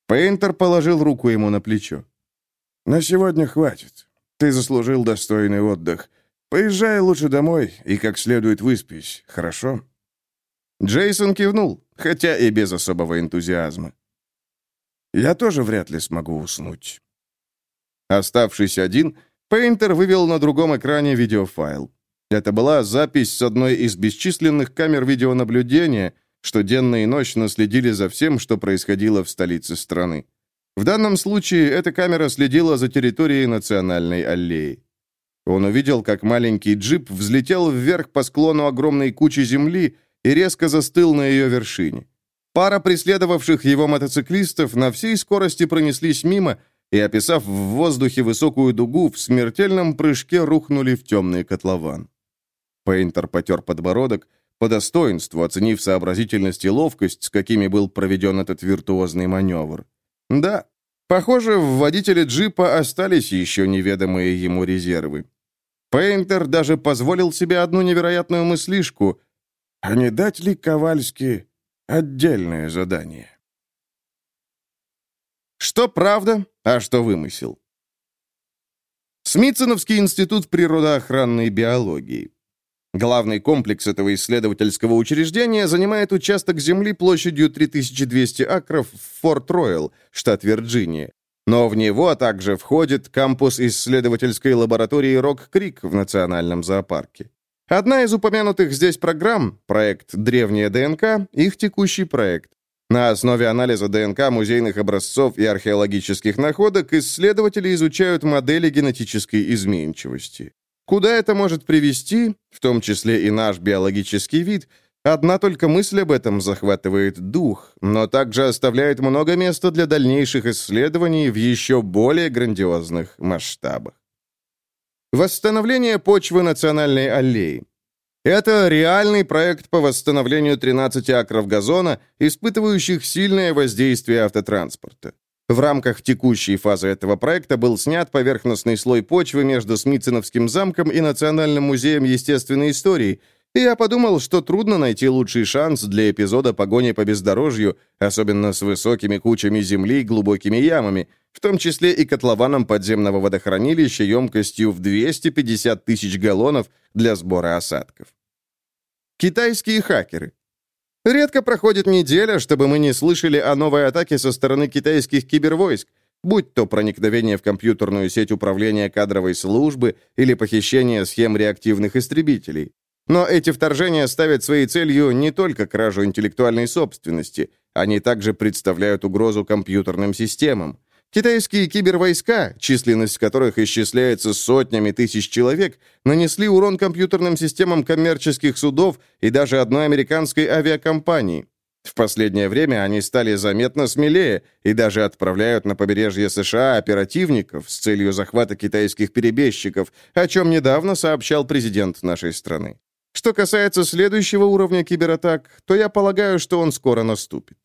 Пейнтер положил руку ему на плечо. «На сегодня хватит. Ты заслужил достойный отдых. Поезжай лучше домой и как следует выспись, хорошо?» Джейсон кивнул, хотя и без особого энтузиазма. «Я тоже вряд ли смогу уснуть». Оставшись один, Пейнтер вывел на другом экране видеофайл. Это была запись с одной из бесчисленных камер видеонаблюдения, что денно и ночно следили за всем, что происходило в столице страны. В данном случае эта камера следила за территорией Национальной аллеи. Он увидел, как маленький джип взлетел вверх по склону огромной кучи земли и резко застыл на ее вершине. Пара преследовавших его мотоциклистов на всей скорости пронеслись мимо, и, описав в воздухе высокую дугу, в смертельном прыжке рухнули в темный котлован. Пейнтер потер подбородок, по достоинству оценив сообразительность и ловкость, с какими был проведен этот виртуозный маневр. Да, похоже, в водителе джипа остались еще неведомые ему резервы. Пейнтер даже позволил себе одну невероятную мыслишку, а не дать ли Ковальски отдельное задание? Что правда, а что вымысел? Смитсоновский институт природоохранной биологии. Главный комплекс этого исследовательского учреждения занимает участок земли площадью 3200 акров в Форт-Ройл, штат Вирджиния. Но в него также входит кампус исследовательской лаборатории Рок-Крик в Национальном зоопарке. Одна из упомянутых здесь программ, проект «Древняя ДНК», их текущий проект. На основе анализа ДНК музейных образцов и археологических находок исследователи изучают модели генетической изменчивости. Куда это может привести, в том числе и наш биологический вид, одна только мысль об этом захватывает дух, но также оставляет много места для дальнейших исследований в еще более грандиозных масштабах. Восстановление почвы национальной аллеи. Это реальный проект по восстановлению 13 акров газона, испытывающих сильное воздействие автотранспорта. В рамках текущей фазы этого проекта был снят поверхностный слой почвы между Смитсоновским замком и Национальным музеем естественной истории, я подумал, что трудно найти лучший шанс для эпизода погони по бездорожью, особенно с высокими кучами земли и глубокими ямами, в том числе и котлованом подземного водохранилища емкостью в 250 тысяч галлонов для сбора осадков. Китайские хакеры. Редко проходит неделя, чтобы мы не слышали о новой атаке со стороны китайских кибервойск, будь то проникновение в компьютерную сеть управления кадровой службы или похищение схем реактивных истребителей. Но эти вторжения ставят своей целью не только кражу интеллектуальной собственности, они также представляют угрозу компьютерным системам. Китайские кибервойска, численность которых исчисляется сотнями тысяч человек, нанесли урон компьютерным системам коммерческих судов и даже одной американской авиакомпании. В последнее время они стали заметно смелее и даже отправляют на побережье США оперативников с целью захвата китайских перебежчиков, о чем недавно сообщал президент нашей страны. Что касается следующего уровня кибератак, то я полагаю, что он скоро наступит.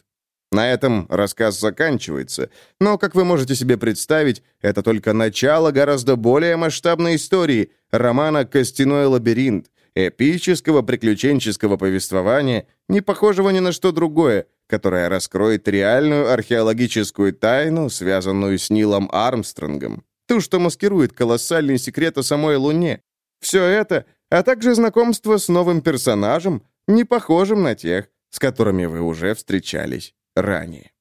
На этом рассказ заканчивается, но, как вы можете себе представить, это только начало гораздо более масштабной истории романа «Костяной лабиринт», эпического приключенческого повествования, не похожего ни на что другое, которое раскроет реальную археологическую тайну, связанную с Нилом Армстронгом, ту, что маскирует колоссальный секрет о самой Луне. Все это, а также знакомство с новым персонажем, не похожим на тех, с которыми вы уже встречались ранее.